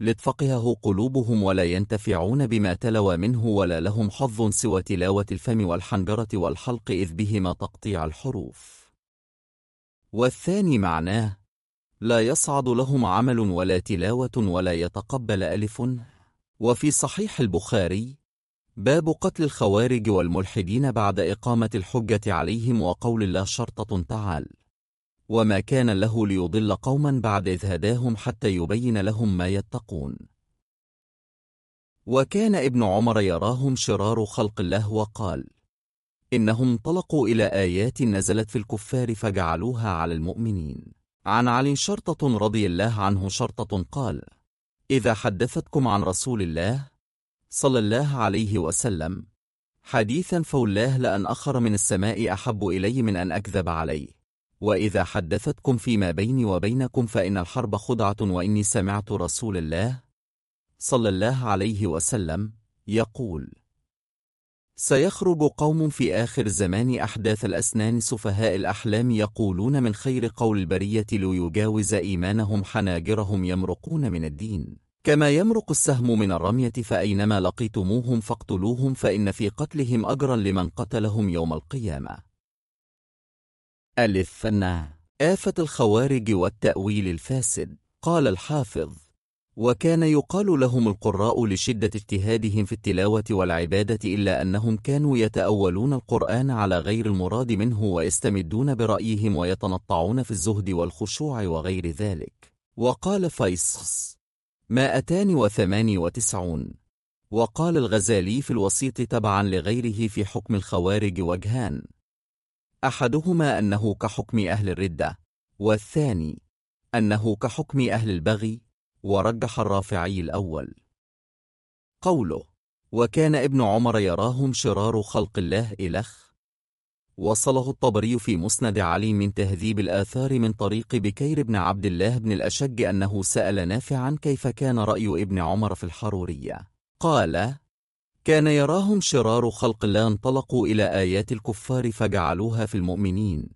لتفقهه قلوبهم ولا ينتفعون بما تلوى منه ولا لهم حظ سوى تلاوة الفم والحنجرة والحلق إذ بهما تقطيع الحروف. والثاني معناه لا يصعد لهم عمل ولا تلاوة ولا يتقبل ألف. وفي صحيح البخاري باب قتل الخوارج والملحدين بعد إقامة الحجة عليهم وقول الله شرطة تعال. وما كان له ليضل قوما بعد إذ هداهم حتى يبين لهم ما يتقون. وكان ابن عمر يراهم شرار خلق الله وقال إنهم انطلقوا إلى آيات نزلت في الكفار فجعلوها على المؤمنين. عن علي شرطة رضي الله عنه شرطة قال إذا حدثتكم عن رسول الله صلى الله عليه وسلم حديثا فوالله لأن أخر من السماء أحب إلي من أن أكذب عليه. وإذا حدثتكم فيما بيني وبينكم فإن الحرب خدعة وإني سمعت رسول الله صلى الله عليه وسلم يقول سيخرج قوم في آخر زمان أحداث الأسنان سفهاء الأحلام يقولون من خير قول البرية ليجاوز إيمانهم حناجرهم يمرقون من الدين. كما يمرق السهم من الرمية فأينما لقيتموهم فاقتلوهم فإن في قتلهم أجرا لمن قتلهم يوم القيامة. ألف آفة الخوارج والتأويل الفاسد. قال الحافظ وكان يقال لهم القراء لشدة اجتهادهم في التلاوة والعبادة إلا أنهم كانوا يتأولون القرآن على غير المراد منه ويستمدون برأيهم ويتنطعون في الزهد والخشوع وغير ذلك. وقال فيصص مائتان وثمان وتسعون وقال الغزالي في الوسيط تبعا لغيره في حكم الخوارج وجهان أحدهما أنه كحكم أهل الردة والثاني أنه كحكم أهل البغي ورجح الرافعي الأول. قوله وكان ابن عمر يراهم شرار خلق الله إلخ وصله الطبري في مسند علي من تهذيب الآثار من طريق بكير بن عبد الله بن الأشج أنه سأل نافعا كيف كان رأي ابن عمر في الحرورية. قال كان يراهم شرار خلق الله انطلقوا إلى آيات الكفار فجعلوها في المؤمنين.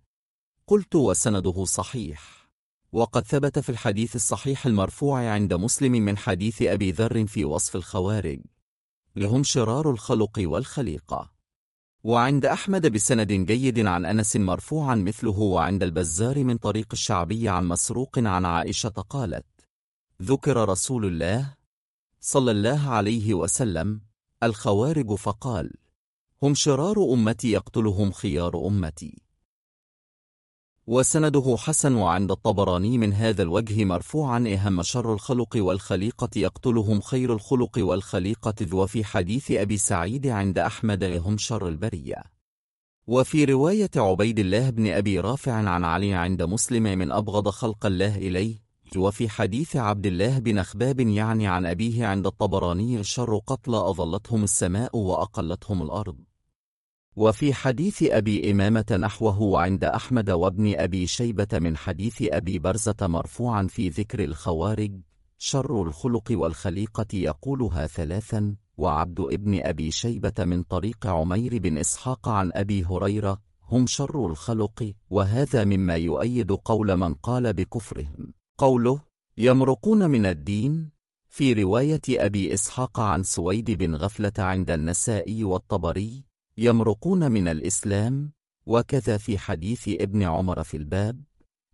قلت وسنده صحيح. وقد ثبت في الحديث الصحيح المرفوع عند مسلم من حديث أبي ذر في وصف الخوارج. لهم شرار الخلق والخليقة. وعند أحمد بسند جيد عن أنس مرفوعا مثله وعند البزار من طريق الشعبي عن مسروق عن عائشة قالت ذكر رسول الله صلى الله عليه وسلم الخوارج فقال هم شرار أمتي يقتلهم خيار أمتي. وسنده حسن وعند الطبراني من هذا الوجه مرفوعا إهم شر الخلق والخليقة يقتلهم خير الخلق والخليقة وفي حديث أبي سعيد عند أحمد هم شر البرية. وفي رواية عبيد الله بن أبي رافع عن علي عند مسلم من أبغض خلق الله إليه وفي حديث عبد الله بن خباب يعني عن أبيه عند الطبراني الشر قتل أظلتهم السماء وأقلتهم الأرض. وفي حديث أبي إمامة نحوه عند أحمد وابن أبي شيبة من حديث أبي برزة مرفوعا في ذكر الخوارج شر الخلق والخليقة يقولها ثلاثا وعبد ابن أبي شيبة من طريق عمير بن إسحاق عن أبي هريرة هم شر الخلق وهذا مما يؤيد قول من قال بكفرهم. قوله يمرقون من الدين؟ في رواية أبي إسحاق عن سويد بن غفلة عند النسائي والطبري يمرقون من الإسلام وكذا في حديث ابن عمر في الباب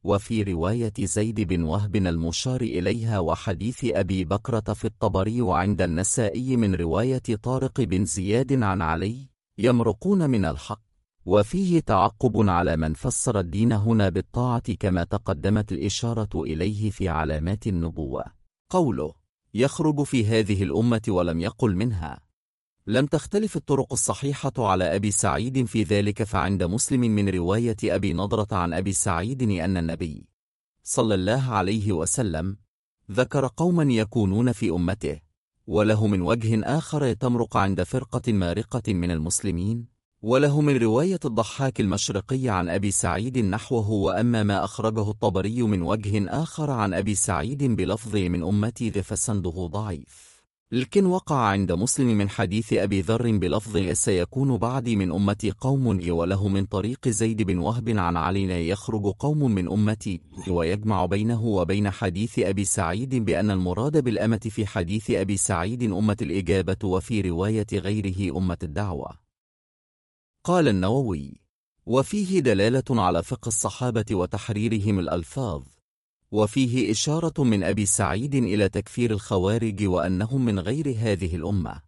وفي رواية زيد بن وهب المشار إليها وحديث أبي بكرة في الطبري وعند النسائي من رواية طارق بن زياد عن علي يمرقون من الحق وفيه تعقب على من فسر الدين هنا بالطاعة كما تقدمت الإشارة إليه في علامات النبوة. قوله يخرج في هذه الأمة ولم يقل منها. لم تختلف الطرق الصحيحة على أبي سعيد في ذلك فعند مسلم من رواية أبي نضرة عن أبي سعيد أن النبي صلى الله عليه وسلم ذكر قوما يكونون في أمته وله من وجه آخر تمرق عند فرقة مارقة من المسلمين وله من رواية الضحاك المشرقي عن أبي سعيد نحوه وأما ما أخرجه الطبري من وجه آخر عن أبي سعيد بلفظ من أمتي ذي فسنده ضعيف. لكن وقع عند مسلم من حديث أبي ذر بلفظ سيكون بعدي من أمتي قوم وله من طريق زيد بن وهب عن علي يخرج قوم من أمتي ويجمع بينه وبين حديث أبي سعيد بأن المراد بالأمة في حديث أبي سعيد أمة الإجابة وفي رواية غيره أمة الدعوة. قال النووي وفيه دلالة على فقه الصحابة وتحريرهم الألفاظ وفيه إشارة من أبي سعيد إلى تكفير الخوارج وأنهم من غير هذه الأمة.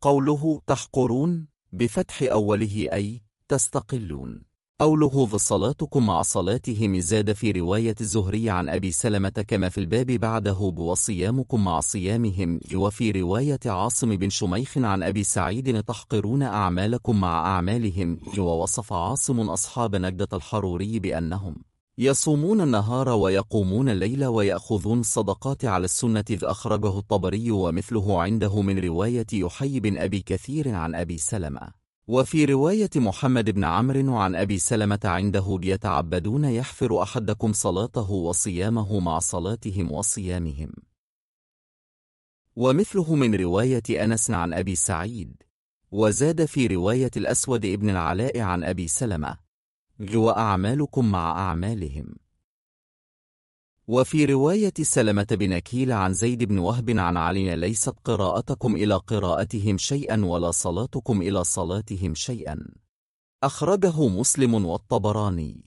قوله تحقرون بفتح أوله أي تستقلون. قوله صلاتكم مع صلاتهم زاد في رواية الزهري عن أبي سلمة كما في الباب بعده بوصيامكم مع صيامهم وفي رواية عاصم بن شميخ عن أبي سعيد تحقرون أعمالكم مع أعمالهم ووصف عاصم أصحاب نجدة الحروري بأنهم يصومون النهار ويقومون الليل ويأخذون الصدقات على السنة إذ أخرجه الطبري ومثله عنده من رواية يحيي بن أبي كثير عن أبي سلمة. وفي رواية محمد بن عمرو عن أبي سلمة عنده يتعبدون يحفر أحدكم صلاته وصيامه مع صلاتهم وصيامهم. ومثله من رواية أنس عن أبي سعيد. وزاد في رواية الأسود ابن العلاء عن أبي سلمة. وأعمالكم مع أعمالهم. وفي رواية سلمة بن كيل عن زيد بن وهب عن علي ليست قراءتكم إلى قراءتهم شيئا ولا صلاتكم إلى صلاتهم شيئا. أخرجه مسلم والطبراني.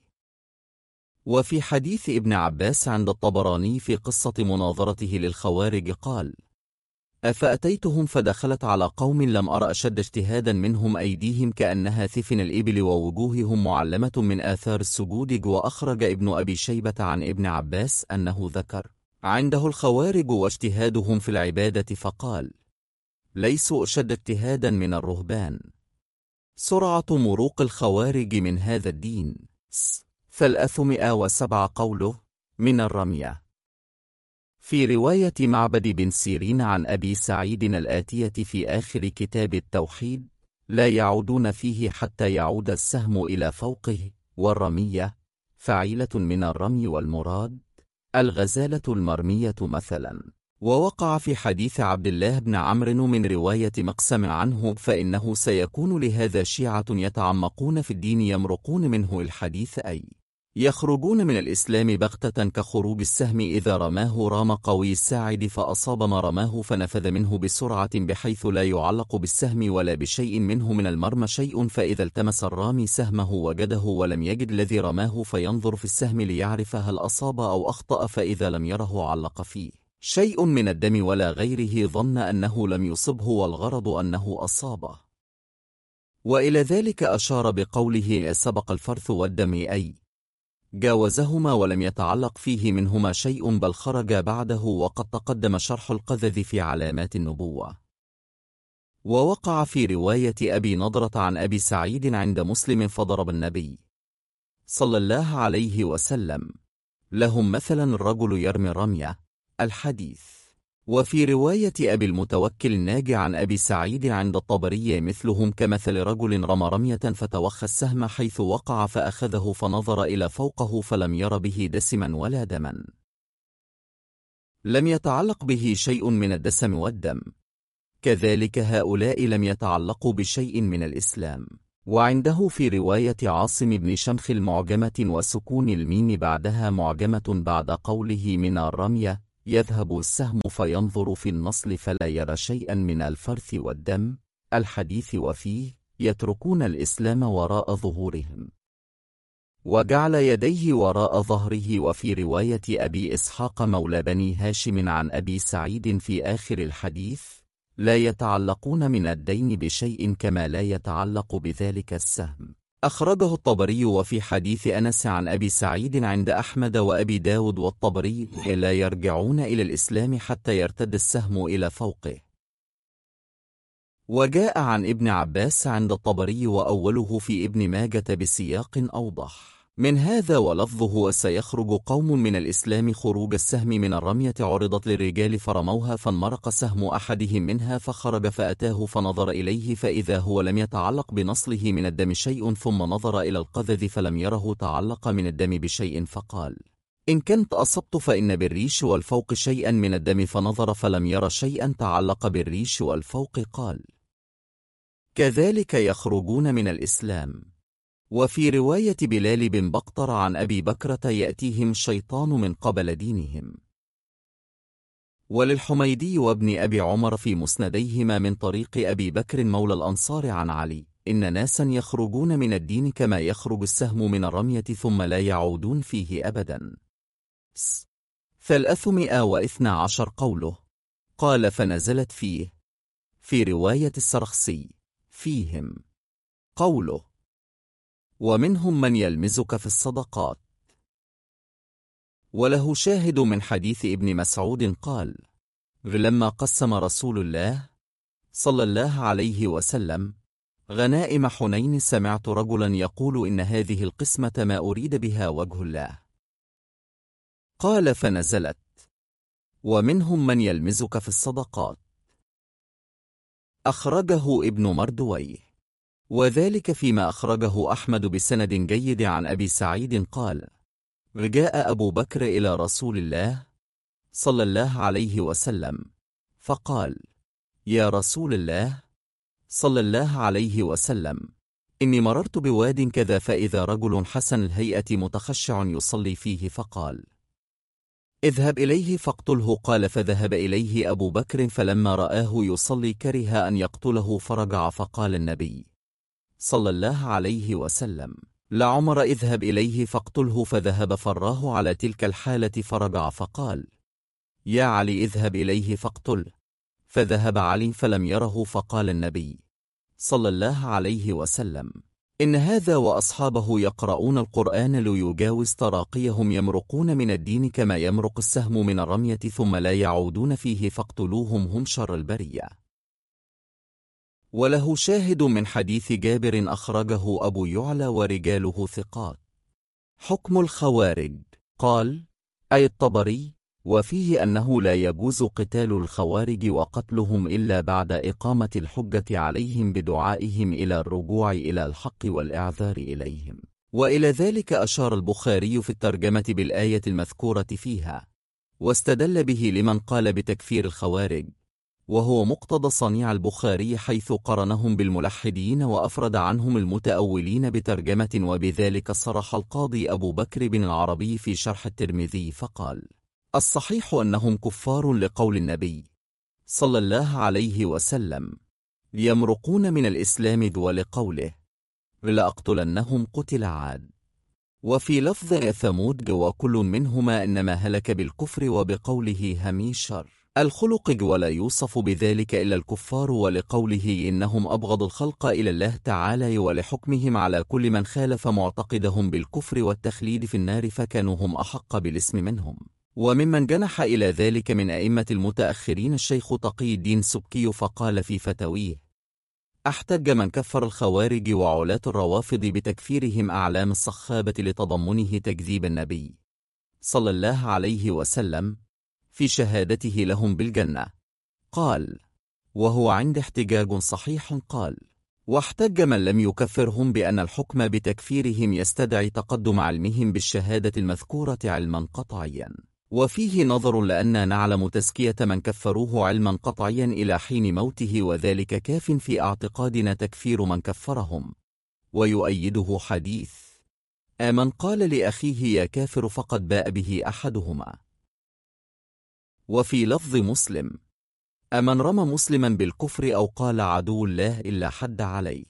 وفي حديث ابن عباس عند الطبراني في قصة مناظرته للخوارج قال أفأتيتهم فدخلت على قوم لم أرى أشد اجتهادا منهم أيديهم كأنها ثفن الإبل ووجوههم معلمة من آثار السجود وأخرج ابن أبي شيبة عن ابن عباس أنه ذكر عنده الخوارج واجتهادهم في العبادة فقال ليسوا أشد اجتهادا من الرهبان. سرعة مروق الخوارج من هذا الدين. فالأثمئة وسبع قوله من الرمية. في رواية معبد بن سيرين عن أبي سعيد الآتية في آخر كتاب التوحيد لا يعودون فيه حتى يعود السهم إلى فوقه والرمية فعيلة من الرمي والمراد الغزالة المرمية مثلا. ووقع في حديث عبد الله بن عمرو من رواية مقسم عنه فإنه سيكون لهذا شيعة يتعمقون في الدين يمرقون منه الحديث أي. يخرجون من الإسلام بغتة كخروج السهم إذا رماه رام قوي الساعد فأصاب ما رماه فنفذ منه بسرعة بحيث لا يعلق بالسهم ولا بشيء منه من المرمى شيء فإذا التمس الرامي سهمه وجده ولم يجد الذي رماه فينظر في السهم ليعرف هل أصاب أو أخطأ فإذا لم يره علق فيه. شيء من الدم ولا غيره ظن أنه لم يصبه والغرض أنه أصابه. وإلى ذلك أشار بقوله سبق الفرث والدم أي جاوزهما ولم يتعلق فيه منهما شيء بل خرج بعده وقد تقدم شرح القذذ في علامات النبوة. ووقع في رواية أبي نضرة عن أبي سعيد عند مسلم فضرب النبي صلى الله عليه وسلم. لهم مثلا الرجل يرمي رمية الحديث وفي رواية أبي المتوكل الناجي عن أبي سعيد عند الطبري مثلهم كمثل رجل رمى رمية فتوخى السهم حيث وقع فأخذه فنظر إلى فوقه فلم ير به دسما ولا دما. لم يتعلق به شيء من الدسم والدم. كذلك هؤلاء لم يتعلقوا بشيء من الإسلام. وعنده في رواية عاصم بن شمخ المعجمة وسكون الميم بعدها معجمة بعد قوله من الرمية يذهب السهم فينظر في النصل فلا يرى شيئا من الفرث والدم الحديث وفيه يتركون الإسلام وراء ظهورهم. وجعل يديه وراء ظهره وفي رواية أبي إسحاق مولى بني هاشم عن أبي سعيد في آخر الحديث لا يتعلقون من الدين بشيء كما لا يتعلق بذلك السهم. أخرجه الطبري وفي حديث أنس عن أبي سعيد عند أحمد وأبي داود والطبري لا يرجعون إلى الإسلام حتى يرتد السهم إلى فوقه. وجاء عن ابن عباس عند الطبري وأوله في ابن ماجة بسياق أوضح. من هذا ولفظه وسيخرج قوم من الإسلام خروج السهم من الرمية عرضت للرجال فرموها فانمرق سهم أحدهم منها فخرج فأتاه فنظر إليه فإذا هو لم يتعلق بنصله من الدم شيء ثم نظر إلى القذذ فلم يره تعلق من الدم بشيء فقال إن كنت أصبت فإن بالريش والفوق شيئا من الدم فنظر فلم ير شيئا تعلق بالريش والفوق قال كذلك يخرجون من الإسلام. وفي رواية بلال بن بقطر عن أبي بكرة يأتيهم الشيطان من قبل دينهم. وللحميدي وابن أبي عمر في مسنديهما من طريق أبي بكر مولى الأنصار عن علي إن ناسا يخرجون من الدين كما يخرج السهم من الرمية ثم لا يعودون فيه أبدا. فالأثمئة وإثنى عشر قوله. قال فنزلت فيه. في رواية السرخسي. فيهم. قوله. ومنهم من يلمزك في الصدقات. وله شاهد من حديث ابن مسعود قال لما قسم رسول الله صلى الله عليه وسلم غنائم حنين سمعت رجلا يقول إن هذه القسمة ما أريد بها وجه الله. قال فنزلت. ومنهم من يلمزك في الصدقات. أخرجه ابن مردويه. وذلك فيما أخرجه أحمد بسند جيد عن أبي سعيد قال جاء أبو بكر إلى رسول الله صلى الله عليه وسلم فقال يا رسول الله صلى الله عليه وسلم إني مررت بواد كذا فإذا رجل حسن الهيئة متخشع يصلي فيه فقال اذهب إليه فاقتله قال فذهب إليه أبو بكر فلما رآه يصلي كره أن يقتله فرجع فقال النبي صلى الله عليه وسلم. لعمر اذهب إليه فاقتله فذهب فراه على تلك الحالة فرجع فقال يا علي اذهب إليه فاقتل. فذهب علي فلم يره فقال النبي صلى الله عليه وسلم إن هذا وأصحابه يقرؤون القرآن ليجاوز تراقيهم يمرقون من الدين كما يمرق السهم من الرمية ثم لا يعودون فيه فاقتلوهم هم شر البرية. وله شاهد من حديث جابر أخرجه أبو يعلى ورجاله ثقات. حكم الخوارج. قال أي الطبري؟ وفيه أنه لا يجوز قتال الخوارج وقتلهم إلا بعد إقامة الحجة عليهم بدعائهم إلى الرجوع إلى الحق والإعذار إليهم. وإلى ذلك أشار البخاري في الترجمة بالآية المذكورة فيها. واستدل به لمن قال بتكفير الخوارج. وهو مقتضى صنيع البخاري حيث قرنهم بالملحدين وأفرد عنهم المتأولين بترجمة وبذلك صرح القاضي أبو بكر بن العربي في شرح الترمذي فقال الصحيح أنهم كفار لقول النبي صلى الله عليه وسلم يمرقون من الإسلام ولقوله لأقتلنهم قتل عاد. وفي لفظ ثمود وكل منهما إنما هلك بالكفر وبقوله هميشر الخلق ولا يوصف بذلك إلا الكفار ولقوله إنهم أبغض الخلق إلى الله تعالى ولحكمهم على كل من خالف معتقدهم بالكفر والتخليد في النار فكانوا هم أحق بالاسم منهم. وممن جنح إلى ذلك من أئمة المتأخرين الشيخ تقي الدين سبكي فقال في فتاويه أحتج من كفر الخوارج وعلاة الروافض بتكفيرهم أعلام الصخابة لتضمنه تكذيب النبي صلى الله عليه وسلم في شهادته لهم بالجنة. قال وهو عند احتجاج صحيح. قال واحتج من لم يكفرهم بأن الحكم بتكفيرهم يستدعي تقدم علمهم بالشهادة المذكورة علما قطعيا. وفيه نظر لأن نعلم تزكية من كفروه علما قطعيا إلى حين موته وذلك كاف في اعتقادنا تكفير من كفرهم. ويؤيده حديث آمن قال لأخيه يا كافر فقد باء به أحدهما. وفي لفظ مسلم. أمن رمى مسلما بالكفر أو قال عدو الله إلا حد عليه.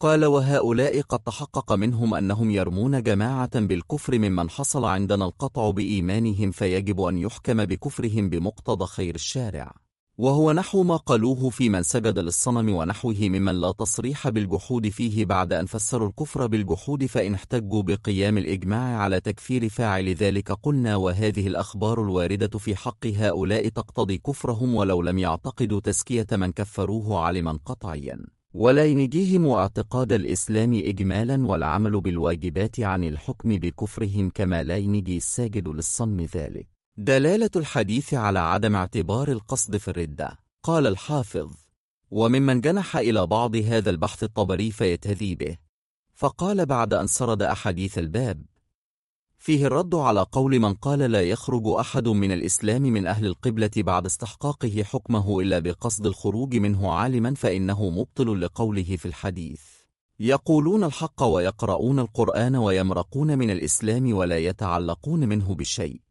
قال وهؤلاء قد تحقق منهم أنهم يرمون جماعة بالكفر ممن حصل عندنا القطع بإيمانهم فيجب أن يحكم بكفرهم بمقتضى خير الشارع. وهو نحو ما قالوه في من سجد للصنم ونحوه ممن لا تصريح بالجحود فيه بعد أن فسروا الكفر بالجحود فإن احتجوا بقيام الإجماع على تكفير فاعل ذلك قلنا وهذه الأخبار الواردة في حق هؤلاء تقتضي كفرهم ولو لم يعتقدوا تزكية من كفروه علما قطعيا. ولا ينجيهم اعتقاد الإسلام إجمالا والعمل بالواجبات عن الحكم بكفرهم كما لا ينجي الساجد للصنم ذلك. دلالة الحديث على عدم اعتبار القصد في الردة. قال الحافظ وممن جنح إلى بعض هذا البحث الطبري فيتهذي به. فقال بعد أن سرد أحاديث الباب فيه الرد على قول من قال لا يخرج أحد من الإسلام من أهل القبلة بعد استحقاقه حكمه إلا بقصد الخروج منه عالما فإنه مبطل لقوله في الحديث. يقولون الحق ويقرؤون القرآن ويمرقون من الإسلام ولا يتعلقون منه بشيء.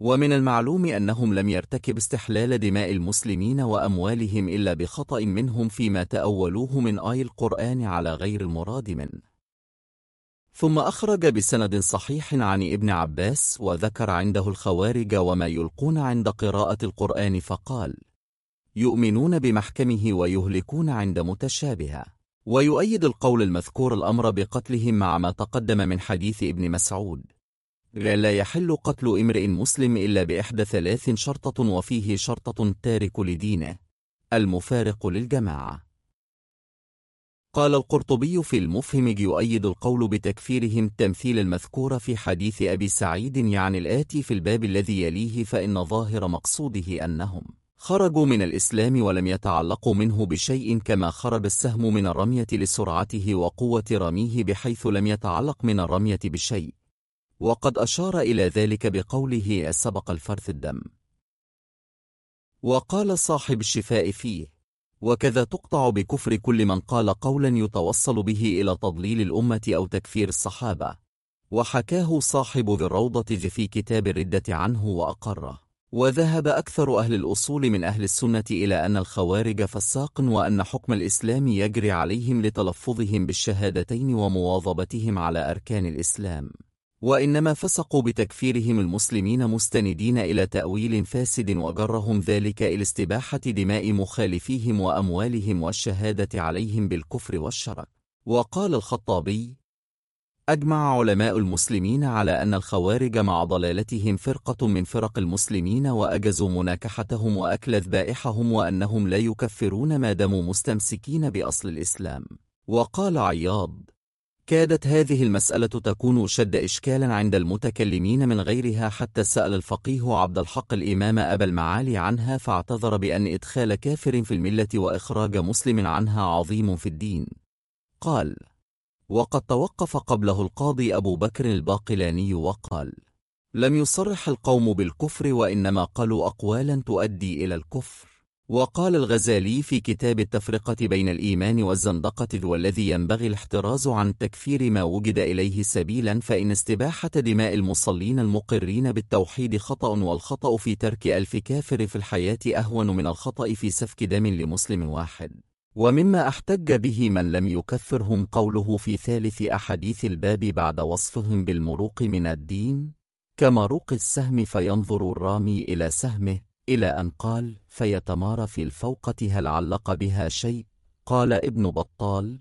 ومن المعلوم أنهم لم يرتكب استحلال دماء المسلمين وأموالهم إلا بخطأ منهم فيما تأولوه من آي القرآن على غير المراد منه. ثم أخرج بسند صحيح عن ابن عباس وذكر عنده الخوارج وما يلقون عند قراءة القرآن فقال يؤمنون بمحكمه ويهلكون عند متشابهة ويؤيد القول المذكور الأمر بقتلهم مع ما تقدم من حديث ابن مسعود. لا يحل قتل امرئ مسلم إلا بإحدى ثلاث شرطة وفيه شرطة تارك لدينه. المفارق للجماعة. قال القرطبي في المفهم يؤيد القول بتكفيرهم تمثيل المذكور في حديث أبي سعيد يعني الآتي في الباب الذي يليه فإن ظاهر مقصوده أنهم خرجوا من الإسلام ولم يتعلقوا منه بشيء كما خرج السهم من الرمية لسرعته وقوة رميه بحيث لم يتعلق من الرمية بشيء. وقد أشار إلى ذلك بقوله سبق الفرث الدم. وقال صاحب الشفاء فيه وكذا تقطع بكفر كل من قال قولا يتوصل به إلى تضليل الأمة أو تكفير الصحابة. وحكاه صاحب ذي الروضة في كتاب الردة عنه وأقره وذهب أكثر أهل الأصول من أهل السنة إلى أن الخوارج فساق وأن حكم الإسلام يجري عليهم لتلفظهم بالشهادتين ومواظبتهم على أركان الإسلام. وإنما فسقوا بتكفيرهم المسلمين مستندين إلى تأويل فاسد وجرهم ذلك إلى استباحة دماء مخالفيهم وأموالهم والشهادة عليهم بالكفر والشرك. وقال الخطابي أجمع علماء المسلمين على أن الخوارج مع ضلالتهم فرقة من فرق المسلمين وأجزوا مناكحتهم وأكل ذبائحهم وأنهم لا يكفرون ما داموا مستمسكين بأصل الإسلام. وقال عياض كادت هذه المسألة تكون شد إشكالا عند المتكلمين من غيرها حتى سأل الفقيه عبد الحق الإمام أبا المعالي عنها فاعتذر بأن إدخال كافر في الملة وإخراج مسلم عنها عظيم في الدين. قال وقد توقف قبله القاضي أبو بكر الباقلاني وقال لم يصرح القوم بالكفر وإنما قالوا أقوالا تؤدي إلى الكفر. وقال الغزالي في كتاب التفرقة بين الإيمان والزندقة والذي ينبغي الاحتراز عن تكفير ما وجد إليه سبيلا فإن استباحة دماء المصلين المقرين بالتوحيد خطأ والخطأ في ترك ألف كافر في الحياة أهون من الخطأ في سفك دم لمسلم واحد. ومما احتج به من لم يكفرهم قوله في ثالث أحاديث الباب بعد وصفهم بالمروق من الدين كمروق السهم فينظر الرامي إلى سهمه إلى أن قال فيتمارى في الفوقة هل علق بها شيء؟ قال ابن بطال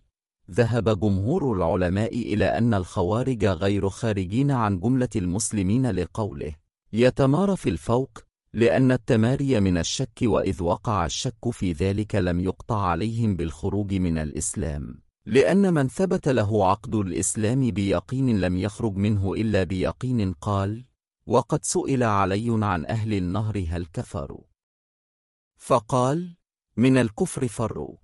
ذهب جمهور العلماء إلى أن الخوارج غير خارجين عن جملة المسلمين لقوله يتمارى في الفوق لأن التماري من الشك وإذ وقع الشك في ذلك لم يقطع عليهم بالخروج من الإسلام لأن من ثبت له عقد الإسلام بيقين لم يخرج منه إلا بيقين. قال وقد سئل علي عن أهل النهر هل كفروا؟ فقال من الكفر فروا.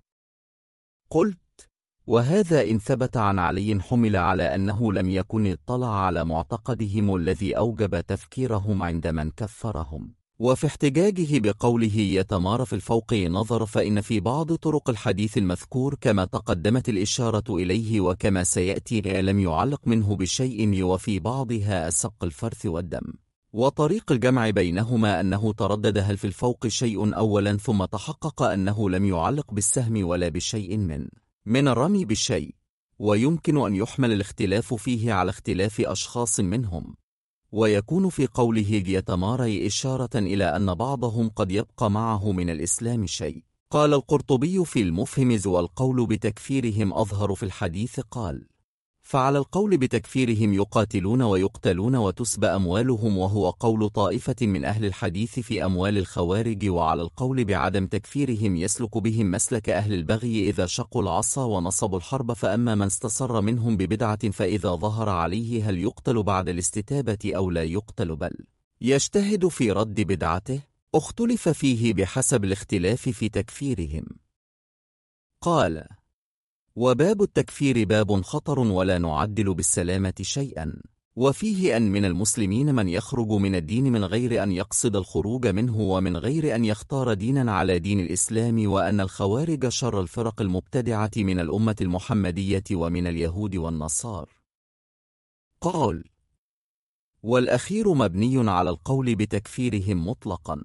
قلت وهذا إن ثبت عن علي حمل على أنه لم يكن اطلع على معتقدهم الذي أوجب تفكيرهم عند من كفرهم. وفي احتجاجه بقوله يتمار في الفوق نظر فإن في بعض طرق الحديث المذكور كما تقدمت الإشارة إليه وكما سيأتي لم يعلق منه بشيء وفي بعضها سق الفرث والدم. وطريق الجمع بينهما أنه تردد هل في الفوق شيء أولا ثم تحقق أنه لم يعلق بالسهم ولا بشيء من. من الرمي بالشيء. ويمكن أن يحمل الاختلاف فيه على اختلاف أشخاص منهم. ويكون في قوله يتماري إشارة إلى أن بعضهم قد يبقى معه من الإسلام شيء. قال القرطبي في المفهم والقول بتكفيرهم أظهر في الحديث قال فعلى القول بتكفيرهم يقاتلون ويقتلون وتسبى أموالهم وهو قول طائفة من أهل الحديث في أموال الخوارج وعلى القول بعدم تكفيرهم يسلك بهم مسلك أهل البغي إذا شقوا العصا ونصبوا الحرب فأما من استسر منهم ببدعة فإذا ظهر عليه هل يقتل بعد الاستتابة أو لا يقتل؟ بل يجتهد في رد بدعته اختلف فيه بحسب الاختلاف في تكفيرهم. قال وباب التكفير باب خطر ولا نعدل بالسلامة شيئا. وفيه أن من المسلمين من يخرج من الدين من غير أن يقصد الخروج منه ومن غير أن يختار دينا على دين الإسلام وأن الخوارج شر الفرق المبتدعة من الأمة المحمدية ومن اليهود والنصار قال والأخير مبني على القول بتكفيرهم مطلقا.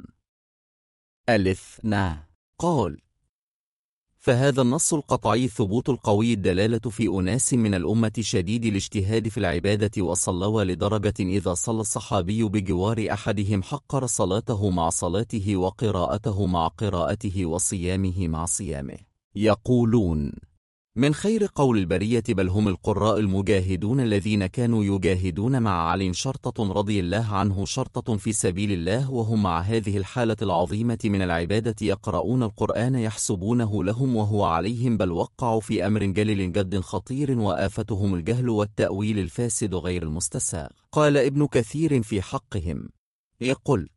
ألف نا. قال فهذا النص القطعي ثبوت القوي الدلالة في أناس من الأمة شديد الاجتهاد في العبادة وصلوا لدرجة إذا صلى الصحابي بجوار أحدهم حقر صلاته مع صلاته وقراءته مع قراءته وصيامه مع صيامه. يقولون من خير قول البرية بل هم القراء المجاهدون الذين كانوا يجاهدون مع علي شرطة رضي الله عنه شرطة في سبيل الله وهم مع هذه الحالة العظيمة من العبادة يقرؤون القرآن يحسبونه لهم وهو عليهم بل وقعوا في أمر جلل جد خطير وآفتهم الجهل والتأويل الفاسد غير المستساغ. قال ابن كثير في حقهم يقول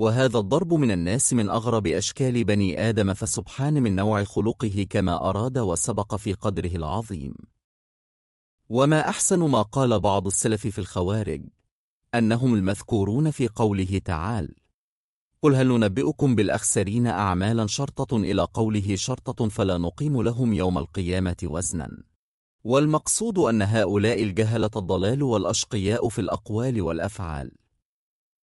وهذا الضرب من الناس من أغرب أشكال بني آدم فسبحان من نوع خلقه كما أراد وسبق في قدره العظيم. وما أحسن ما قال بعض السلف في الخوارج أنهم المذكورون في قوله تعالى قل هل ننبئكم بالأخسرين أعمالا شرطة إلى قوله شرطة فلا نقيم لهم يوم القيامة وزنا. والمقصود أن هؤلاء الجهلة الضلال والأشقياء في الأقوال والأفعال.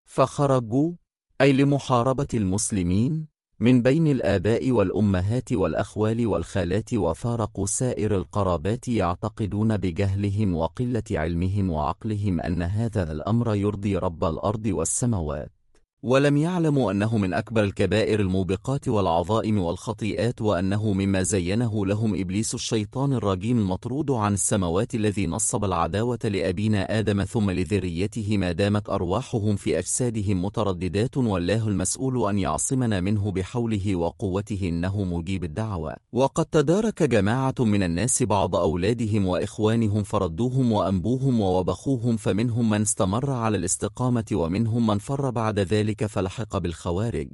فخرجوا أي لمحاربة المسلمين من بين الآباء والأمهات والأخوال والخالات وفارقوا سائر القرابات يعتقدون بجهلهم وقلة علمهم وعقلهم أن هذا الأمر يرضي رب الأرض والسماوات. ولم يعلموا أنه من أكبر الكبائر الموبقات والعظائم والخطيئات وأنه مما زينه لهم إبليس الشيطان الرجيم المطرود عن السماوات الذي نصب العداوة لأبينا آدم ثم لذريته ما دامت أرواحهم في أجسادهم مترددات والله المسؤول أن يعصمنا منه بحوله وقوته إنه مجيب الدعوة. وقد تدارك جماعة من الناس بعض أولادهم وإخوانهم فردوهم وأنبوهم ووبخوهم فمنهم من استمر على الاستقامة ومنهم من فر بعد ذلك ذلك فلحق بالخوارج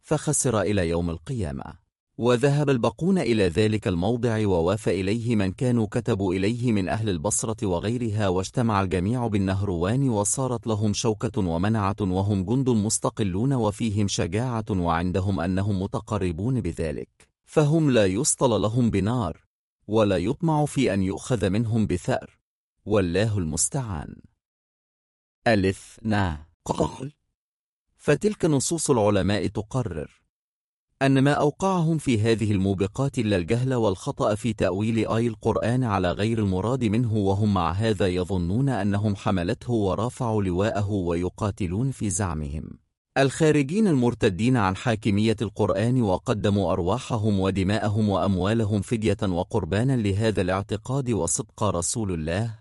فخسر إلى يوم القيامة وذهب البقون إلى ذلك الموضع ووافى إليه من كانوا كتبوا إليه من أهل البصرة وغيرها واجتمع الجميع بالنهروان وصارت لهم شوكة ومنعة وهم جند مستقلون وفيهم شجاعة وعندهم أنهم متقربون بذلك فهم لا يسطل لهم بنار ولا يطمع في أن يؤخذ منهم بثأر والله المستعان. ألف نا. قال فتلك نصوص العلماء تقرر أن ما أوقعهم في هذه الموبقات إلا الجهل والخطأ في تأويل آي القرآن على غير المراد منه وهم مع هذا يظنون أنهم حملته ورافعوا لواءه ويقاتلون في زعمهم. الخارجين المرتدين عن حاكمية القرآن وقدموا أرواحهم ودماءهم وأموالهم فدية وقربانا لهذا الاعتقاد وصدق رسول الله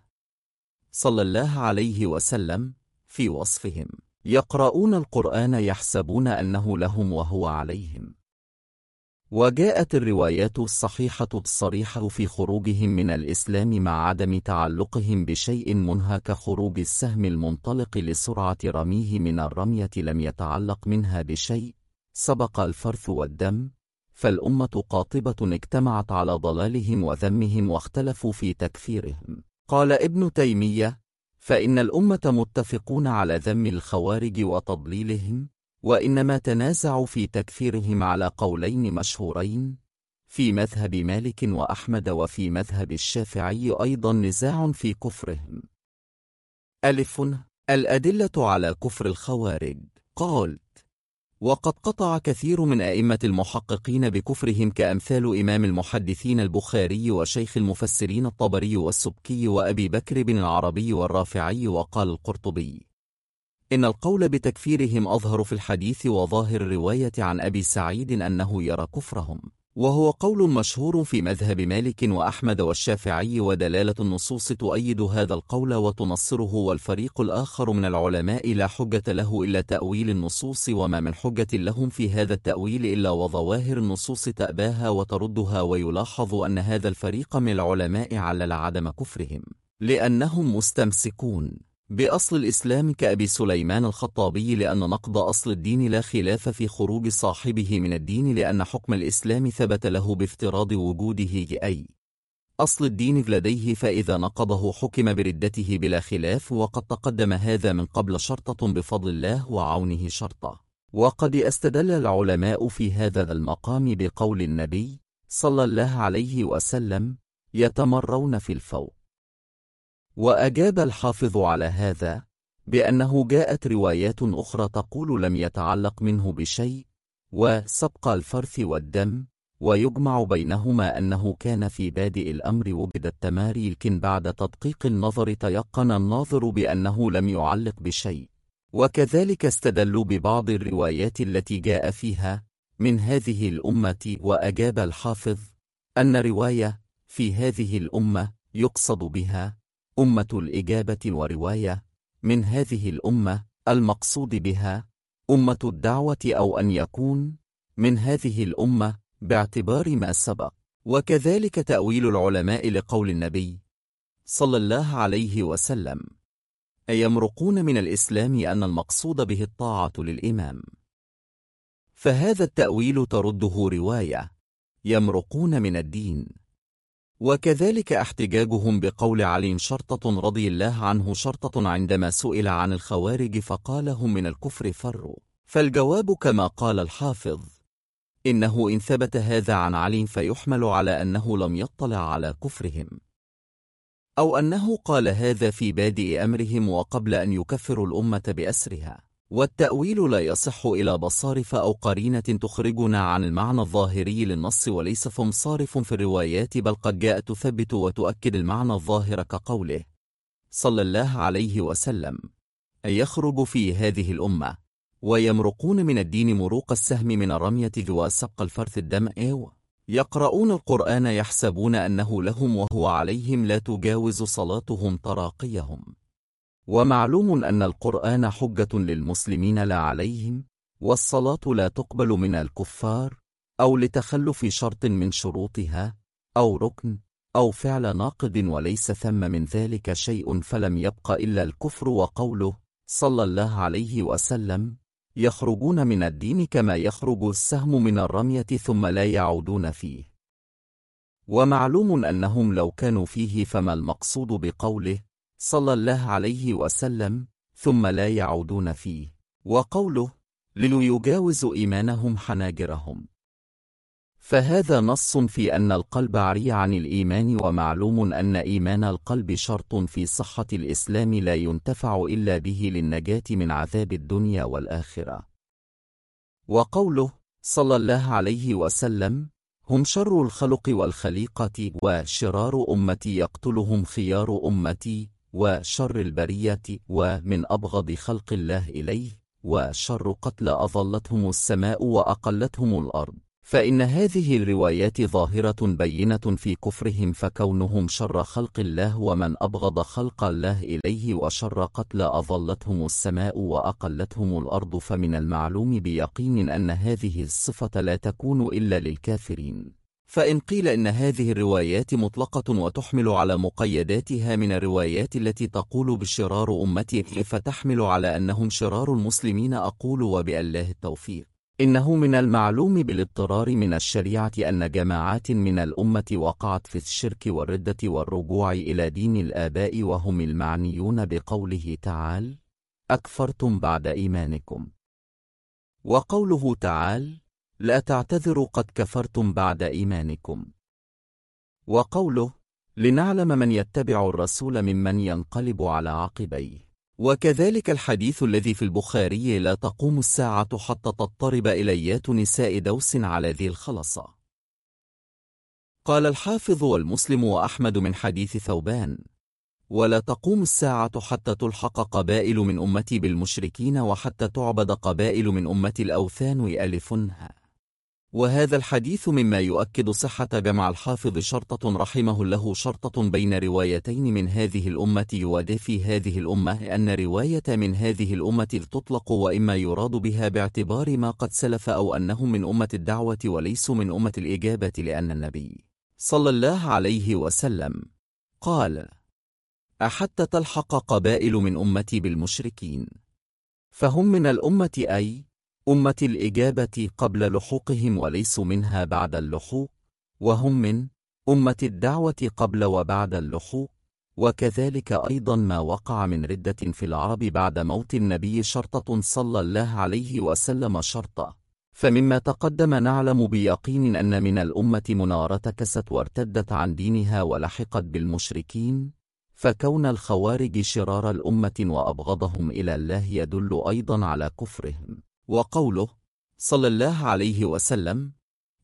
صلى الله عليه وسلم في وصفهم. يقرؤون القرآن يحسبون أنه لهم وهو عليهم. وجاءت الروايات الصحيحة الصريحة في خروجهم من الإسلام مع عدم تعلقهم بشيء منهى كخروج السهم المنطلق لسرعة رميه من الرمية لم يتعلق منها بشيء سبق الفرث والدم. فالأمة قاطبة اجتمعت على ضلالهم وذمهم واختلفوا في تكفيرهم. قال ابن تيمية فإن الأمة متفقون على ذم الخوارج وتضليلهم وإنما تنازعوا في تكفيرهم على قولين مشهورين في مذهب مالك وأحمد وفي مذهب الشافعي أيضا نزاع في كفرهم. ألف الأدلة على كفر الخوارج. قال وقد قطع كثير من أئمة المحققين بكفرهم كأمثال إمام المحدثين البخاري وشيخ المفسرين الطبري والسبكي وأبي بكر بن العربي والرافعي وقال القرطبي. إن القول بتكفيرهم أظهر في الحديث وظاهر الرواية عن أبي سعيد أنه يرى كفرهم. وهو قول مشهور في مذهب مالك وأحمد والشافعي ودلالة النصوص تؤيد هذا القول وتنصره والفريق الآخر من العلماء لا حجة له إلا تأويل النصوص وما من حجة لهم في هذا التأويل إلا وظواهر النصوص تأباها وتردها ويلاحظ أن هذا الفريق من العلماء علل عدم كفرهم لأنهم مستمسكون. بأصل الإسلام كأبي سليمان الخطابي لأن نقض أصل الدين لا خلاف في خروج صاحبه من الدين لأن حكم الإسلام ثبت له بافتراض وجوده أي أصل الدين لديه فإذا نقضه حكم بردته بلا خلاف وقد تقدم هذا من قبل شرطة بفضل الله وعونه شرطة. وقد استدل العلماء في هذا المقام بقول النبي صلى الله عليه وسلم يتمرون في الفوق. وأجاب الحافظ على هذا بأنه جاءت روايات أخرى تقول لم يتعلق منه بشيء وسبق الفرث والدم ويجمع بينهما أنه كان في بادئ الأمر وجد التماري لكن بعد تدقيق النظر تيقن الناظر بأنه لم يعلق بشيء. وكذلك استدلوا ببعض الروايات التي جاء فيها من هذه الأمة وأجاب الحافظ أن رواية في هذه الأمة يقصد بها أمة الإجابة ورواية من هذه الأمة المقصود بها أمة الدعوة أو أن يكون من هذه الأمة باعتبار ما سبق. وكذلك تأويل العلماء لقول النبي صلى الله عليه وسلم أيمرقون من الإسلام أن المقصود به الطاعة للإمام؟ فهذا التأويل ترده رواية يمرقون من الدين. وكذلك احتجاجهم بقول علي شرطة رضي الله عنه شرطة عندما سئل عن الخوارج فقال هم من الكفر فروا. فالجواب كما قال الحافظ إنه إن ثبت هذا عن علي فيحمل على أنه لم يطلع على كفرهم. أو أنه قال هذا في بادئ أمرهم وقبل أن يكفروا الأمة بأسرها. والتأويل لا يصح إلى بصارف أو قرينة تخرجنا عن المعنى الظاهري للنص وليس فم صارف في الروايات بل قد جاءت تثبت وتؤكد المعنى الظاهر كقوله صلى الله عليه وسلم. أن يخرج في هذه الأمة ويمرقون من الدين مروق السهم من الرمية ذو سق الفرث الدم إيوه يقرؤون القرآن يحسبون أنه لهم وهو عليهم لا تجاوز صلاتهم تراقيهم. ومعلوم أن القرآن حجة للمسلمين لا عليهم والصلاة لا تقبل من الكفار أو لتخلف شرط من شروطها أو ركن أو فعل ناقض وليس ثم من ذلك شيء فلم يبق إلا الكفر وقوله صلى الله عليه وسلم يخرجون من الدين كما يخرج السهم من الرمية ثم لا يعودون فيه. ومعلوم أنهم لو كانوا فيه فما المقصود بقوله صلى الله عليه وسلم ثم لا يعودون فيه. وقوله ليجاوز إيمانهم حناجرهم. فهذا نص في أن القلب عري عن الإيمان ومعلوم أن إيمان القلب شرط في صحة الإسلام لا ينتفع إلا به للنجاة من عذاب الدنيا والآخرة. وقوله صلى الله عليه وسلم هم شر الخلق والخليقة وشرار أمتي يقتلهم خيار أمتي وشر البرية ومن أبغض خلق الله إليه وشر قتل أظلتهم السماء وأقلتهم الأرض. فإن هذه الروايات ظاهرة بينة في كفرهم فكونهم شر خلق الله ومن أبغض خلق الله إليه وشر قتل أظلتهم السماء وأقلتهم الأرض فمن المعلوم بيقين أن هذه الصفة لا تكون إلا للكافرين. فإن قيل إن هذه الروايات مطلقة وتحمل على مقيداتها من الروايات التي تقول بشرار أمتي فتحمل على أنهم شرار المسلمين أقول وبالله التوفيق. إنه من المعلوم بالاضطرار من الشريعة أن جماعات من الأمة وقعت في الشرك والردة والرجوع إلى دين الآباء وهم المعنيون بقوله تعالى أكفرتم بعد إيمانكم. وقوله تعالى لا تعتذروا قد كفرتم بعد إيمانكم. وقوله لنعلم من يتبع الرسول ممن ينقلب على عقبيه. وكذلك الحديث الذي في البخاري لا تقوم الساعة حتى تضطرب إليات نساء دوس على ذي الخلصة. قال الحافظ والمسلم وأحمد من حديث ثوبان ولا تقوم الساعة حتى تلحق قبائل من أمتي بالمشركين وحتى تعبد قبائل من أمة الأوثان يألفنها وهذا الحديث مما يؤكد صحة جمع الحافظ شرطة رحمه الله شرطة بين روايتين من هذه الأمة يواد في هذه الأمة أن رواية من هذه الأمة تطلق وإما يراد بها باعتبار ما قد سلف أو أنهم من أمة الدعوة وليسوا من أمة الإجابة لأن النبي صلى الله عليه وسلم قال أحتى تلحق قبائل من أمتي بالمشركين فهم من الأمة أي أمة الإجابة قبل لحوقهم وليسوا منها بعد اللحوق وهم من أمة الدعوة قبل وبعد اللحوق وكذلك أيضا ما وقع من ردة في العرب بعد موت النبي شرطة صلى الله عليه وسلم شرطة. فمما تقدم نعلم بيقين أن من الأمة منارة كست وارتدت عن دينها ولحقت بالمشركين. فكون الخوارج شرار الأمة وأبغضهم إلى الله يدل أيضا على كفرهم. وقوله صلى الله عليه وسلم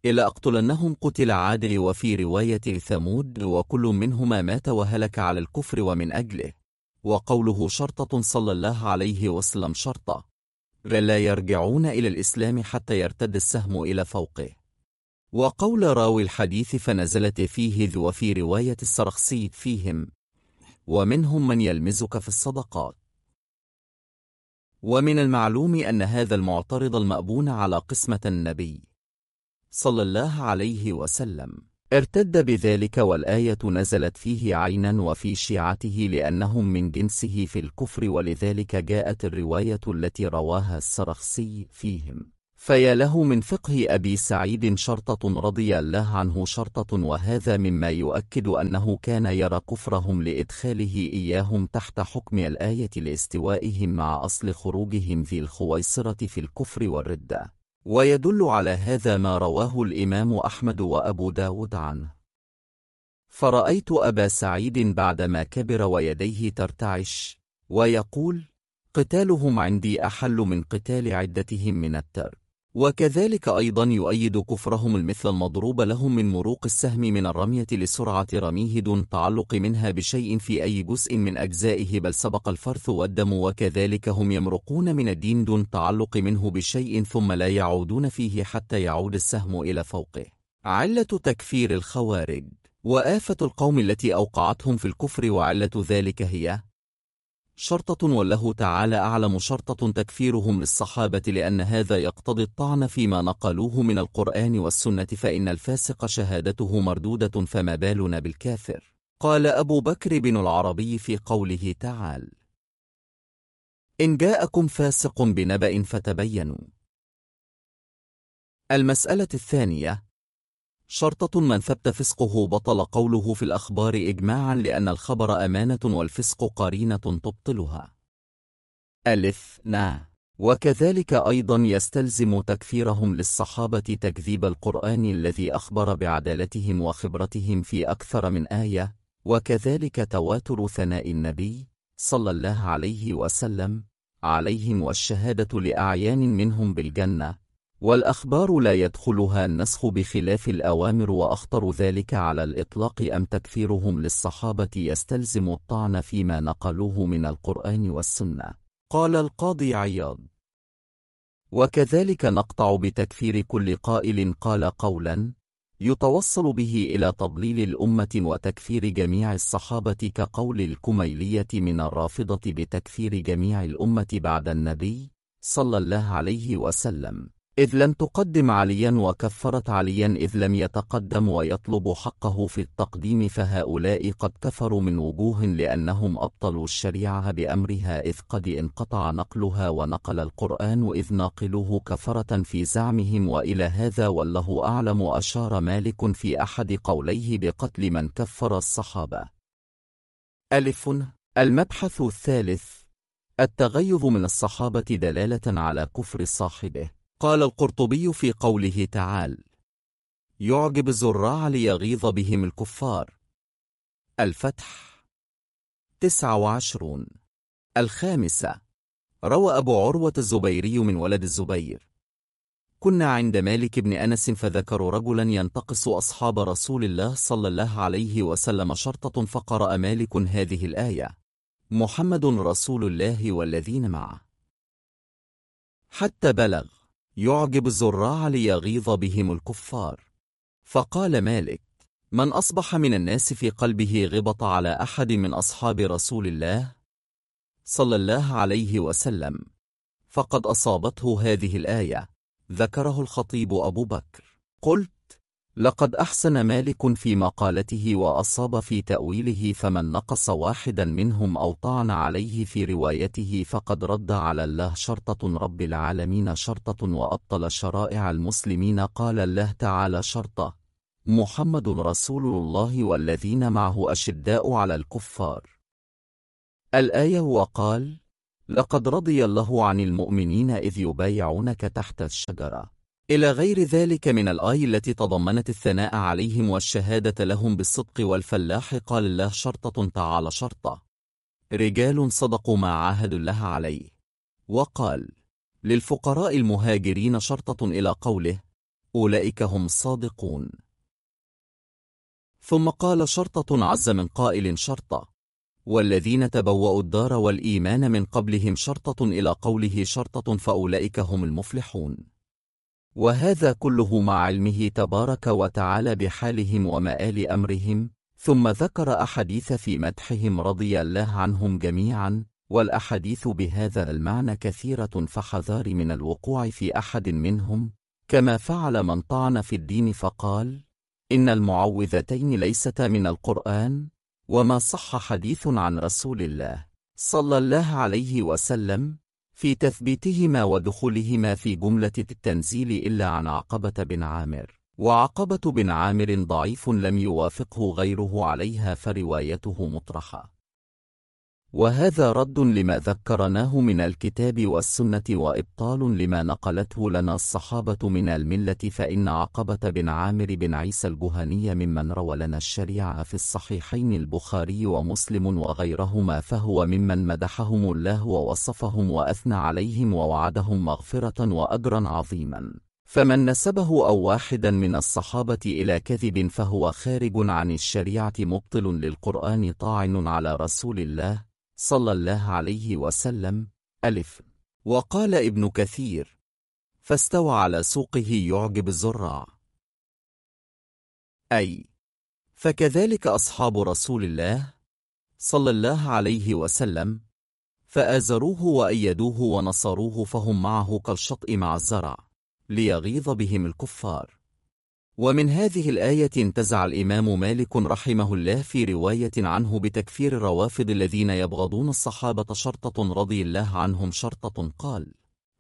إلى أقتلنهم قتل عاد وفي رواية ثمود وكل منهما مات وهلك على الكفر ومن أجله. وقوله شرطة صلى الله عليه وسلم شرطة. لا يرجعون إلى الإسلام حتى يرتد السهم إلى فوقه. وقول راوي الحديث فنزلت فيه ذو وفي رواية السرخسي فيهم ومنهم من يلمزك في الصدقات. ومن المعلوم أن هذا المعترض المأبون على قسمة النبي صلى الله عليه وسلم. ارتد بذلك والآية نزلت فيه عينا وفي شيعته لأنهم من جنسه في الكفر ولذلك جاءت الرواية التي رواها السرخسي فيهم. فيا له من فقه أبي سعيد شرطة رضي الله عنه شرطة وهذا مما يؤكد أنه كان يرى كفرهم لإدخاله إياهم تحت حكم الآية لاستوائهم مع أصل خروجهم ذي الخويصرة في الكفر والردة ويدل على هذا ما رواه الإمام أحمد وأبو داود عنه. فرأيت أبا سعيد بعدما كبر ويديه ترتعش ويقول قتالهم عندي أحل من قتال عدتهم من الترك. وكذلك أيضا يؤيد كفرهم المثل المضروب لهم من مروق السهم من الرمية لسرعة رميه دون تعلق منها بشيء في أي جزء من أجزائه بل سبق الفرث والدم وكذلك هم يمرقون من الدين دون تعلق منه بشيء ثم لا يعودون فيه حتى يعود السهم إلى فوقه. علة تكفير الخوارج. وآفة القوم التي أوقعتهم في الكفر وعلة ذلك هي شرطة والله تعالى أعلم شرطة تكفيرهم للصحابة لأن هذا يقتضي الطعن فيما نقلوه من القرآن والسنة فإن الفاسق شهادته مردودة فما بالنا بالكافر. قال أبو بكر بن العربي في قوله تعالى إن جاءكم فاسق بنبأ فتبينوا. المسألة الثانية شرطة من ثبت فسقه بطل قوله في الأخبار إجماعا لأن الخبر أمانة والفسق قرينة تبطلها. ألف نا. وكذلك أيضا يستلزم تكفيرهم للصحابة تكذيب القرآن الذي أخبر بعدالتهم وخبرتهم في أكثر من آية وكذلك تواتر ثناء النبي صلى الله عليه وسلم عليهم والشهادة لأعيان منهم بالجنة والأخبار لا يدخلها النسخ بخلاف الأوامر وأخطر ذلك على الإطلاق أم تكفيرهم للصحابة يستلزم الطعن فيما نقلوه من القرآن والسنة. قال القاضي عياض. وكذلك نقطع بتكفير كل قائل قال قولا يتوصل به إلى تضليل الأمة وتكفير جميع الصحابة كقول الكميلية من الرافضة بتكفير جميع الأمة بعد النبي صلى الله عليه وسلم. إذ لم تقدم عليا وكفرت عليا إذ لم يتقدم ويطلب حقه في التقديم فهؤلاء قد كفروا من وجوه لأنهم أبطلوا الشريعة بأمرها إذ قد انقطع نقلها ونقل القرآن إذ ناقلوه كفرة في زعمهم وإلى هذا والله أعلم أشار مالك في أحد قوليه بقتل من كفر الصحابة. ألف. المبحث الثالث. التغيظ من الصحابة دلالة على كفر صاحبه. قال القرطبي في قوله تعالى يعجب الزراع ليغيظ بهم الكفار. الفتح تسعة وعشرون. الخامسة روى أبو عروة الزبيري من ولد الزبير. كنا عند مالك بن أنس فذكروا رجلا ينتقص أصحاب رسول الله صلى الله عليه وسلم شرطة فقرأ مالك هذه الآية محمد رسول الله والذين معه حتى بلغ يعجب الزراع ليغيظ بهم الكفار. فقال مالك من أصبح من الناس في قلبه غبط على أحد من أصحاب رسول الله صلى الله عليه وسلم فقد أصابته هذه الآية. ذكره الخطيب أبو بكر. قلت لقد أحسن مالك في مقالته وأصاب في تأويله فمن نقص واحدا منهم أو طعن عليه في روايته فقد رد على الله شرطة رب العالمين شرطة وأبطل شرائع المسلمين. قال الله تعالى شرطة محمد رسول الله والذين معه أشداء على الكفار. الآية وقال لقد رضي الله عن المؤمنين إذ يبايعونك تحت الشجرة. إلى غير ذلك من الآي التي تضمنت الثناء عليهم والشهادة لهم بالصدق والفلاح قال الله شرطة تعالى شرطة. رجال صدقوا ما عاهدوا الله عليه. وقال للفقراء المهاجرين شرطة إلى قوله أولئك هم الصادقون. ثم قال شرطة عز من قائل شرطة. والذين تبوأوا الدار والإيمان من قبلهم شرطة إلى قوله شرطة فأولئك هم المفلحون. وهذا كله مع علمه تبارك وتعالى بحالهم ومآل أمرهم ثم ذكر أحاديث في مدحهم رضي الله عنهم جميعا والأحاديث بهذا المعنى كثيرة فحذار من الوقوع في أحد منهم كما فعل من طعن في الدين فقال إن المعوذتين ليستا من القرآن وما صح حديث عن رسول الله صلى الله عليه وسلم في تثبيتهما ودخولهما في جملة التنزيل إلا عن عقبة بن عامر. وعقبة بن عامر ضعيف لم يوافقه غيره عليها فروايته مطرحة. وهذا رد لما ذكرناه من الكتاب والسنة وإبطال لما نقلته لنا الصحابة من الملة فإن عقبة بن عامر بن عيسى الجهني ممن روى لنا الشريعة في الصحيحين البخاري ومسلم وغيرهما فهو ممن مدحهم الله ووصفهم وأثنى عليهم ووعدهم مغفرة وأجرا عظيما. فمن نسبه أو واحدا من الصحابة إلى كذب فهو خارج عن الشريعة مبطل للقرآن طاعن على رسول الله صلى الله عليه وسلم ألف. وقال ابن كثير فاستوى على سوقه يعجب الزراع. أي. فكذلك أصحاب رسول الله صلى الله عليه وسلم فآزروه وأيدوه ونصروه فهم معه كالشطء مع الزرع ليغيظ بهم الكفار. ومن هذه الآية انتزع الإمام مالك رحمه الله في رواية عنه بتكفير الروافض الذين يبغضون الصحابة شرطة رضي الله عنهم شرطة قال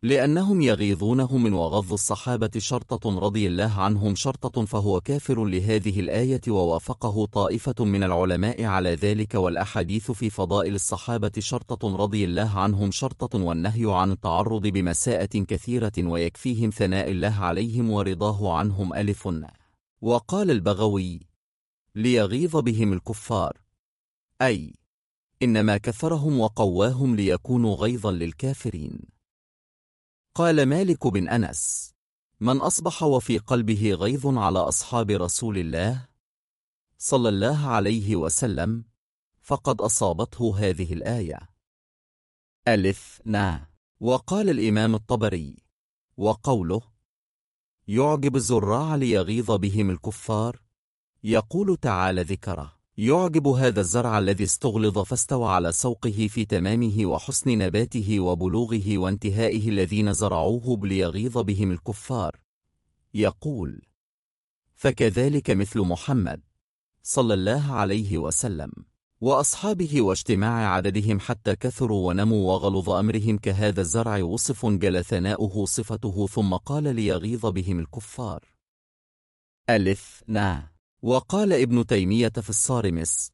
لأنهم يغيظونه من وغض الصحابة شرطة رضي الله عنهم شرطة فهو كافر لهذه الآية ووافقه طائفة من العلماء على ذلك والأحاديث في فضائل الصحابة شرطة رضي الله عنهم شرطة والنهي عن التعرض بمساءة كثيرة ويكفيهم ثناء الله عليهم ورضاه عنهم ألف. وقال البغوي ليغيظ بهم الكفار. أي إنما كثرهم وقواهم ليكونوا غيظا للكافرين. قال مالك بن أنس من أصبح وفي قلبه غيظ على أصحاب رسول الله صلى الله عليه وسلم فقد أصابته هذه الآية ألف نا. وقال الإمام الطبري وقوله يعجب الزراع ليغيظ بهم الكفار يقول تعالى ذكره. يعجب هذا الزرع الذي استغلظ فاستوى على سوقه في تمامه وحسن نباته وبلوغه وانتهائه الذين زرعوه ليغيظ بهم الكفار. يقول فكذلك مثل محمد صلى الله عليه وسلم وأصحابه واجتماع عددهم حتى كثروا ونموا وغلظ أمرهم كهذا الزرع وصف جل ثناؤه صفته ثم قال ليغيظ بهم الكفار. ألف نا وقال ابن تيمية في الصارمس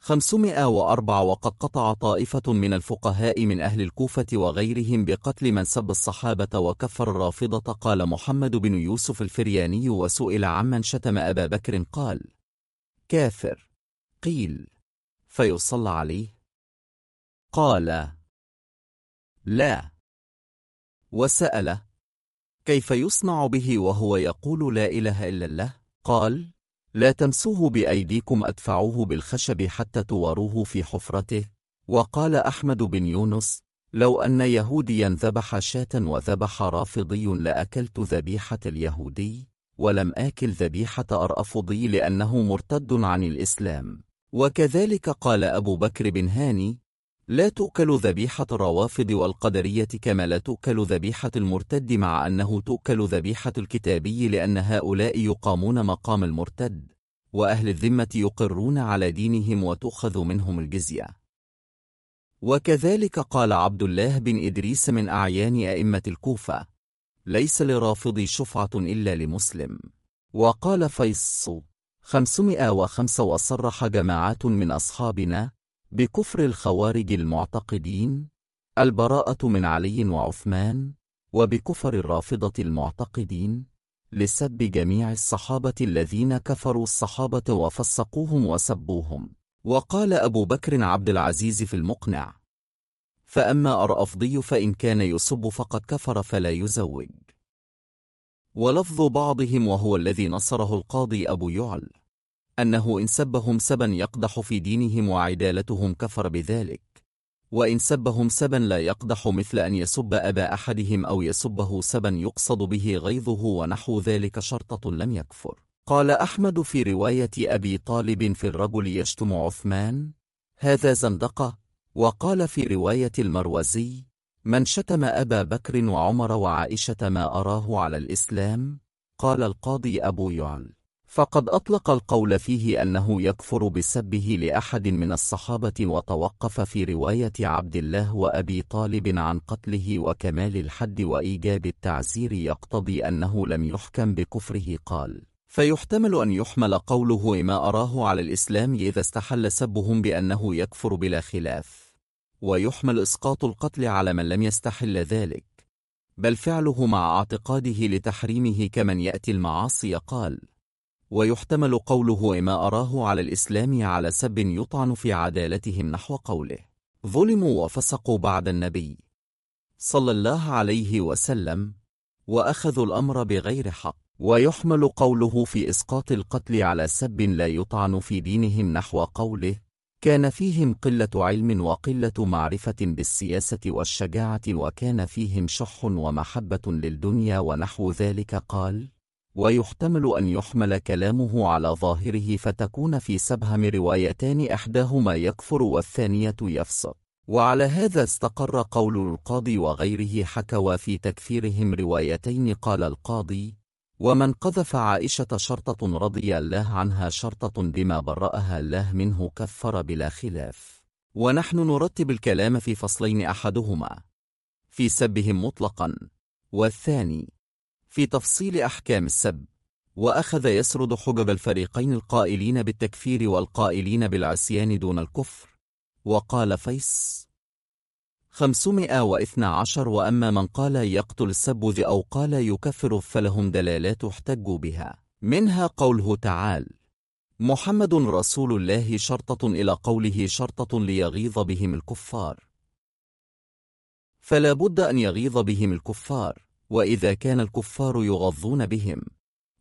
خمسمائة وأربع وقد قطع طائفة من الفقهاء من أهل الكوفة وغيرهم بقتل من سب الصحابة وكفر الرافضة. قال محمد بن يوسف الفرياني وسئل عمن شتم أبا بكر قال كافر. قيل فيصلى عليه. قال لا. وسأل كيف يصنع به وهو يقول لا إله إلا الله؟ قال لا تمسوه بأيديكم أدفعوه بالخشب حتى توروه في حفرته. وقال أحمد بن يونس لو أن يهوديا ذبح شاة وذبح رافضي لأكلت ذبيحة اليهودي ولم آكل ذبيحة أرأفضي لأنه مرتد عن الإسلام. وكذلك قال أبو بكر بن هاني لا تؤكل ذبيحة الروافض والقدرية كما لا تؤكل ذبيحة المرتد مع أنه تؤكل ذبيحة الكتابي لأن هؤلاء يقامون مقام المرتد وأهل الذمة يقرون على دينهم وتؤخذ منهم الجزية. وكذلك قال عبد الله بن إدريس من أعيان أئمة الكوفة ليس لرافضي شفعة إلا لمسلم وقال فيص خمسمائة وخمس وصرح جماعات من أصحابنا بكفر الخوارج المعتقدين البراءة من علي وعثمان وبكفر الرافضة المعتقدين لسب جميع الصحابة الذين كفروا الصحابة وفسقوهم وسبوهم. وقال أبو بكر عبد العزيز في المقنع فأما أرأفضي فإن كان يسب فقد كفر فلا يزوج. ولفظ بعضهم وهو الذي نصره القاضي أبو يعل أنه إن سبهم سبا يقدح في دينهم وعدالتهم كفر بذلك. وإن سبهم سبا لا يقدح مثل أن يسب أبا أحدهم أو يسبه سبا يقصد به غيظه ونحو ذلك شرطة لم يكفر. قال أحمد في رواية أبي طالب في الرجل يشتم عثمان هذا زندقة. وقال في رواية المروزي من شتم أبا بكر وعمر وعائشة ما أراه على الإسلام. قال القاضي أبو يعل فقد أطلق القول فيه أنه يكفر بسبه لأحد من الصحابة وتوقف في رواية عبد الله وأبي طالب عن قتله وكمال الحد وإيجاب التعزير يقتضي أنه لم يحكم بكفره. قال فيحتمل أن يحمل قوله ما أراه على الإسلام إذا استحل سبهم بأنه يكفر بلا خلاف ويحمل إسقاط القتل على من لم يستحل ذلك. بل فعله مع اعتقاده لتحريمه كمن يأتي المعاصي. قال ويحتمل قوله ما أراه على الإسلام على سب يطعن في عدالتهم نحو قوله ظلموا وفسقوا بعد النبي صلى الله عليه وسلم وأخذوا الأمر بغير حق. ويحمل قوله في إسقاط القتل على سب لا يطعن في دينهم نحو قوله كان فيهم قلة علم وقلة معرفة بالسياسة والشجاعة وكان فيهم شح ومحبة للدنيا ونحو ذلك قال ويحتمل أن يحمل كلامه على ظاهره فتكون في سبهم روايتان إحداهما يكفر والثانية يفسق. وعلى هذا استقر قول القاضي وغيره حكوا في تكفيرهم روايتين قال القاضي ومن قذف عائشة شرطة رضي الله عنها شرطة بما برأها الله منه كفر بلا خلاف. ونحن نرتب الكلام في فصلين أحدهما. في سبهم مطلقا. والثاني في تفصيل أحكام السب. وأخذ يسرد حجج الفريقين القائلين بالتكفير والقائلين بالعصيان دون الكفر. وقال في ص خمسمائة واثنى عشر وأما من قال يقتل الساب أو قال يكفر فلهم دلالات احتجوا بها. منها قوله تعالى محمد رسول الله شرطة إلى قوله شرطة ليغيظ بهم الكفار. فلا بد أن يغيظ بهم الكفار. وإذا كان الكفار يغضون بهم.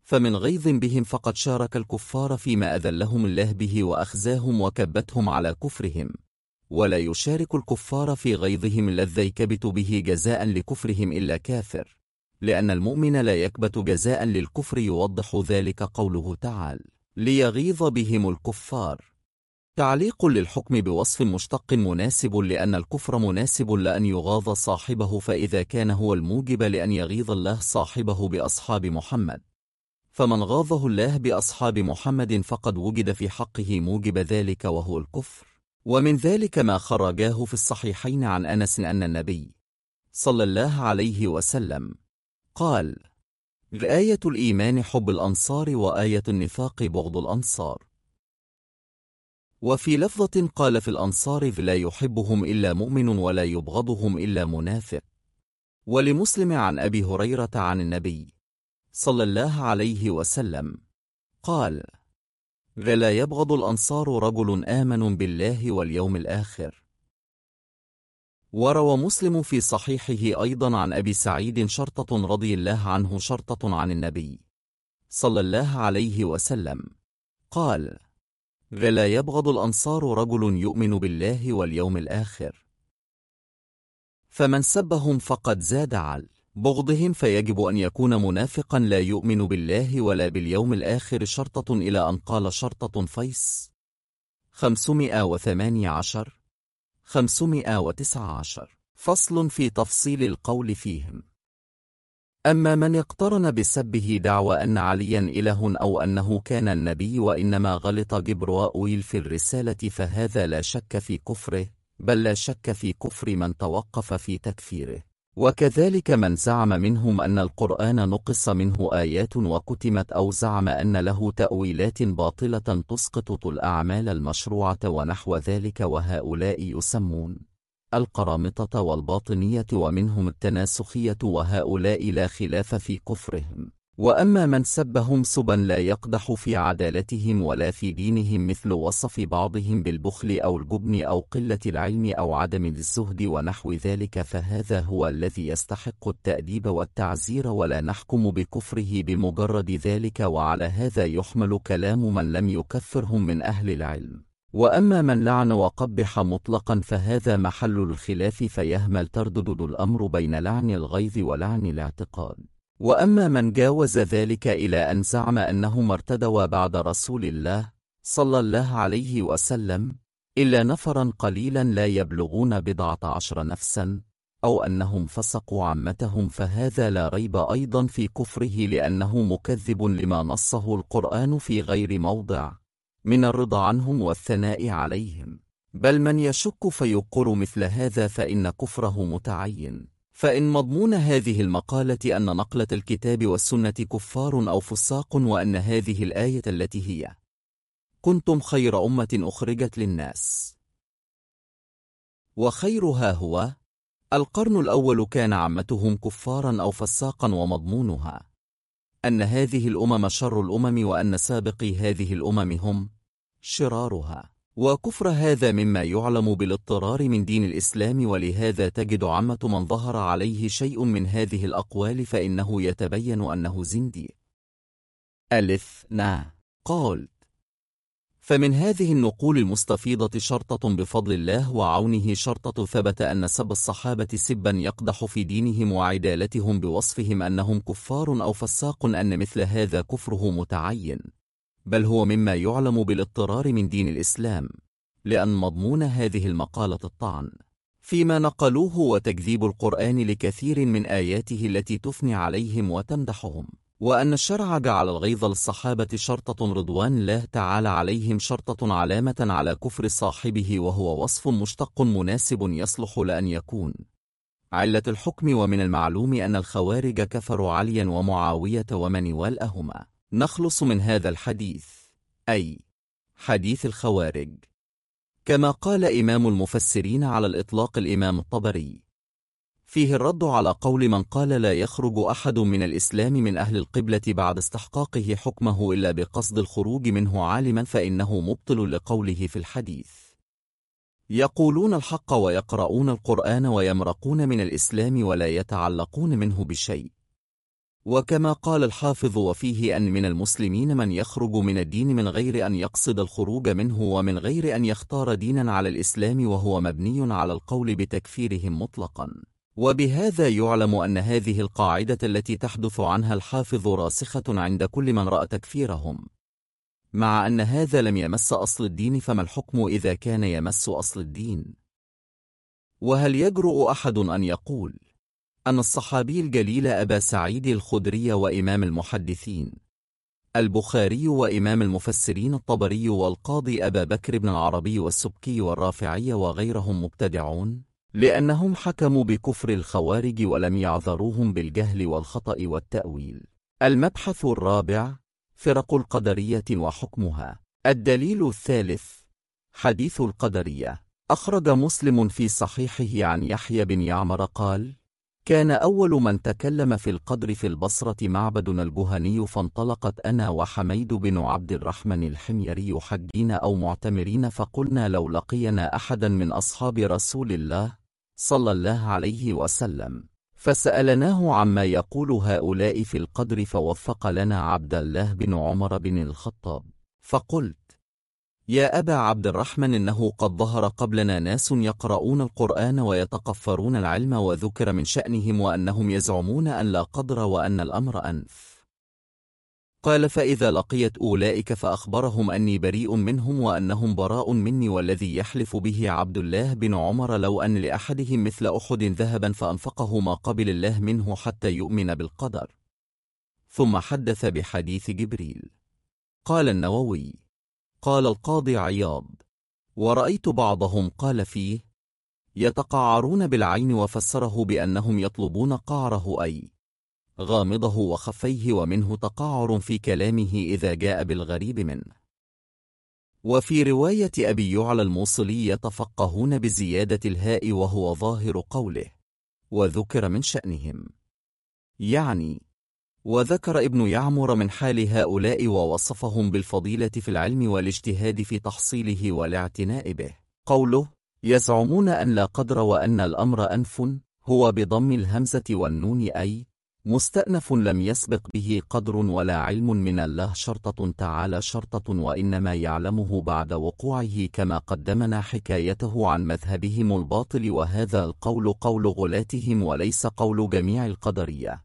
فمن غيظ بهم فقد شارك الكفار فيما أذلهم الله به وأخزاهم وكبتهم على كفرهم. ولا يشارك الكفار في غيظهم الذي يكبت به جزاء لكفرهم إلا كافر. لأن المؤمن لا يكبت جزاء للكفر يوضح ذلك قوله تعالى ليغيظ بهم الكفار. تعليق للحكم بوصف مشتق مناسب لأن الكفر مناسب لأن يغاظ صاحبه فإذا كان هو الموجب لأن يغيظ الله صاحبه بأصحاب محمد. فمن غاظه الله بأصحاب محمد فقد وجد في حقه موجب ذلك وهو الكفر. ومن ذلك ما خرجاه في الصحيحين عن أنس أن النبي صلى الله عليه وسلم قال آية الإيمان حب الأنصار وآية النفاق بغض الأنصار. وفي لفظة قال في الأنصار لا يحبهم إلا مؤمن ولا يبغضهم إلا منافق. ولمسلم عن أبي هريرة عن النبي صلى الله عليه وسلم قال لا يبغض الأنصار رجل آمن بالله واليوم الآخر. وروى مسلم في صحيحه أيضا عن أبي سعيد شرطة رضي الله عنه شرطة عن النبي صلى الله عليه وسلم قال لا يبغض الأنصار رجل يؤمن بالله واليوم الآخر. فمن سبهم فقد زاد على بغضهم فيجب أن يكون منافقا لا يؤمن بالله ولا باليوم الآخر شرطة إلى أن قال شرطة فيس خمسمائة وثماني عشر. خمسمائة وتسع عشر. فصل في تفصيل القول فيهم. أما من اقترن بسبه دعوى أن عليا إله أو أنه كان النبي وإنما غلط جبرائيل في الرسالة فهذا لا شك في كفره بل لا شك في كفر من توقف في تكفيره. وكذلك من زعم منهم أن القرآن نقص منه آيات وكتمت أو زعم أن له تأويلات باطلة تسقط الأعمال المشروعة ونحو ذلك وهؤلاء يسمون. القرامطة والباطنية ومنهم التناسخية وهؤلاء لا خلاف في كفرهم. وأما من سبهم سبا لا يقدح في عدالتهم ولا في دينهم مثل وصف بعضهم بالبخل أو الجبن أو قلة العلم أو عدم الزهد ونحو ذلك فهذا هو الذي يستحق التأديب والتعزير ولا نحكم بكفره بمجرد ذلك وعلى هذا يحمل كلام من لم يكفرهم من أهل العلم. وأما من لعن وقبح مطلقا فهذا محل الخلاف فيهمل تردد الأمر بين لعن الغيظ ولعن الاعتقاد. وأما من جاوز ذلك إلى أن زعم أنه ارتدوا بعد رسول الله صلى الله عليه وسلم إلا نفرا قليلا لا يبلغون بضعة عشر نفسا أو أنهم فسقوا عمتهم فهذا لا ريب أيضا في كفره لأنه مكذب لما نصه القرآن في غير موضع. من الرضا عنهم والثناء عليهم. بل من يشك فيقر مثل هذا فإن كفره متعين. فإن مضمون هذه المقالة أن نقلة الكتاب والسنة كفار أو فساق وأن هذه الآية التي هي. كنتم خير أمة أخرجت للناس. وخيرها هو القرن الأول كان عمتهم كفارا أو فساقا ومضمونها. أن هذه الأمم شر الأمم وأن سابقي هذه الأمم هم شرارها. وكفر هذا مما يعلم بالاضطرار من دين الإسلام ولهذا تجد عمة من ظهر عليه شيء من هذه الأقوال فإنه يتبين أنه زندي. ألف نا قال فمن هذه النقول المستفيضة شرطة بفضل الله وعونه شرطة ثبت أن سب الصحابة سبا يقدح في دينهم وعدالتهم بوصفهم أنهم كفار أو فساق أن مثل هذا كفره متعين. بل هو مما يعلم بالاضطرار من دين الإسلام لأن مضمون هذه المقالة الطعن فيما نقلوه وتكذيب القرآن لكثير من آياته التي تثني عليهم وتمدحهم وأن الشرع جعل الغيظ للصحابة شرطة رضوان الله تعالى عليهم شرطة علامة على كفر صاحبه وهو وصف مشتق مناسب يصلح لأن يكون. علة الحكم ومن المعلوم أن الخوارج كفروا عليا ومعاوية ومن والأهما. نخلص من هذا الحديث أي حديث الخوارج. كما قال إمام المفسرين على الإطلاق الإمام الطبري فيه الرد على قول من قال لا يخرج أحد من الإسلام من أهل القبلة بعد استحقاقه حكمه إلا بقصد الخروج منه عالما فإنه مبطل لقوله في الحديث. يقولون الحق ويقرؤون القرآن ويمرقون من الإسلام ولا يتعلقون منه بشيء. وكما قال الحافظ وفيه أن من المسلمين من يخرج من الدين من غير أن يقصد الخروج منه ومن غير أن يختار دينا على الإسلام وهو مبني على القول بتكفيرهم مطلقا. وبهذا يعلم أن هذه القاعدة التي تحدث عنها الحافظ راسخة عند كل من رأى تكفيرهم. مع أن هذا لم يمس أصل الدين فما الحكم إذا كان يمس أصل الدين؟ وهل يجرؤ أحد أن يقول أن الصحابي الجليل أبا سعيد الخدري وإمام المحدثين البخاري وإمام المفسرين الطبري والقاضي أبا بكر بن العربي والسبكي والرافعي وغيرهم مبتدعون لأنهم حكموا بكفر الخوارج ولم يعذروهم بالجهل والخطأ والتأويل. المبحث الرابع فرق القدرية وحكمها. الدليل الثالث حديث القدرية. أخرج مسلم في صحيحه عن يحيى بن يعمر قال كان أول من تكلم في القدر في البصرة معبدنا الجهني فانطلقت أنا وحميد بن عبد الرحمن الحميري حجين أو معتمرين فقلنا لو لقينا أحدا من أصحاب رسول الله صلى الله عليه وسلم فسألناه عما يقول هؤلاء في القدر فوفق لنا عبد الله بن عمر بن الخطاب فقلت يا أبا عبد الرحمن إنه قد ظهر قبلنا ناس يقرؤون القرآن ويتقفرون العلم وذكر من شأنهم وأنهم يزعمون أن لا قدر وأن الأمر أنف. قال فإذا لقيت أولئك فأخبرهم أني بريء منهم وأنهم براء مني والذي يحلف به عبد الله بن عمر لو أن لأحدهم مثل أحد ذهبا فأنفقه ما قبل الله منه حتى يؤمن بالقدر. ثم حدث بحديث جبريل. قال النووي قال القاضي عياض. ورأيت بعضهم قال فيه يتقعرون بالعين وفسره بأنهم يطلبون قعره أي غامضه وخفيه ومنه تقعر في كلامه إذا جاء بالغريب منه. وفي رواية أبي يعلى الموصلي يتفقهون بزيادة الهاء وهو ظاهر قوله وذكر من شأنهم. يعني وذكر ابن يعمر من حال هؤلاء ووصفهم بالفضيلة في العلم والاجتهاد في تحصيله والاعتناء به. قوله يزعمون أن لا قدر وأن الأمر أنف هو بضم الهمزة والنون أي مستأنف لم يسبق به قدر ولا علم من الله شرطة تعالى شرطة وإنما يعلمه بعد وقوعه كما قدمنا حكايته عن مذهبهم الباطل وهذا القول قول غلاتهم وليس قول جميع القدرية.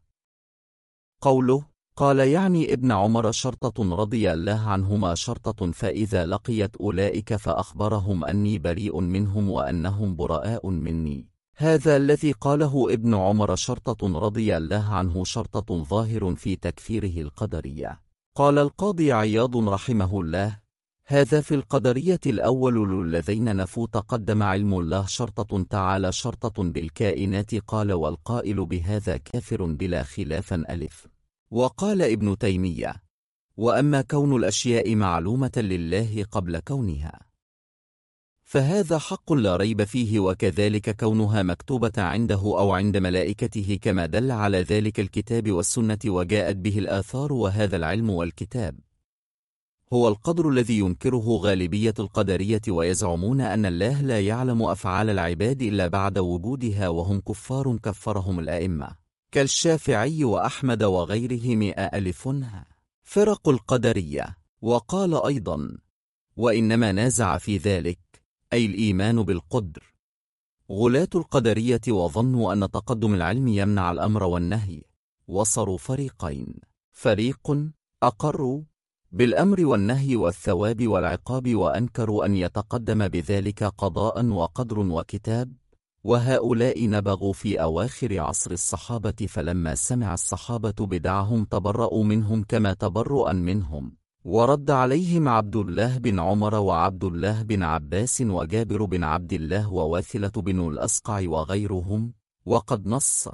قوله قال يعني ابن عمر شرطة رضي الله عنهما شرطة فإذا لقيت أولئك فأخبرهم أني بريء منهم وأنهم براء مني. هذا الذي قاله ابن عمر شرطة رضي الله عنه شرطة ظاهر في تكفيره القدرية. قال القاضي عياض رحمه الله هذا في القدرية الأول الذين نفوا تقدم علم الله شرطة تعالى شرطة بالكائنات قال والقائل بهذا كافر بلا خلاف ألف. وقال ابن تيمية وأما كون الأشياء معلومة لله قبل كونها فهذا حق لا ريب فيه وكذلك كونها مكتوبة عنده أو عند ملائكته كما دل على ذلك الكتاب والسنة وجاءت به الآثار وهذا العلم والكتاب هو القدر الذي ينكره غالبية القدرية ويزعمون أن الله لا يعلم أفعال العباد إلا بعد وجودها وهم كفار كفرهم الأئمة. كالشافعي وأحمد وغيرهم ألفنها فرق القدرية. وقال أيضا وإنما نازع في ذلك أي الإيمان بالقدر. غلاة القدرية وظنوا أن تقدم العلم يمنع الأمر والنهي. وصروا فريقين. فريق أقروا بالأمر والنهي والثواب والعقاب وأنكروا أن يتقدم بذلك قضاء وقدر وكتاب. وهؤلاء نبغوا في أواخر عصر الصحابة فلما سمع الصحابة بدعهم تبرأوا منهم كما تبرؤا منهم. ورد عليهم عبد الله بن عمر وعبد الله بن عباس وجابر بن عبد الله وواثلة بن الأسقع وغيرهم. وقد نص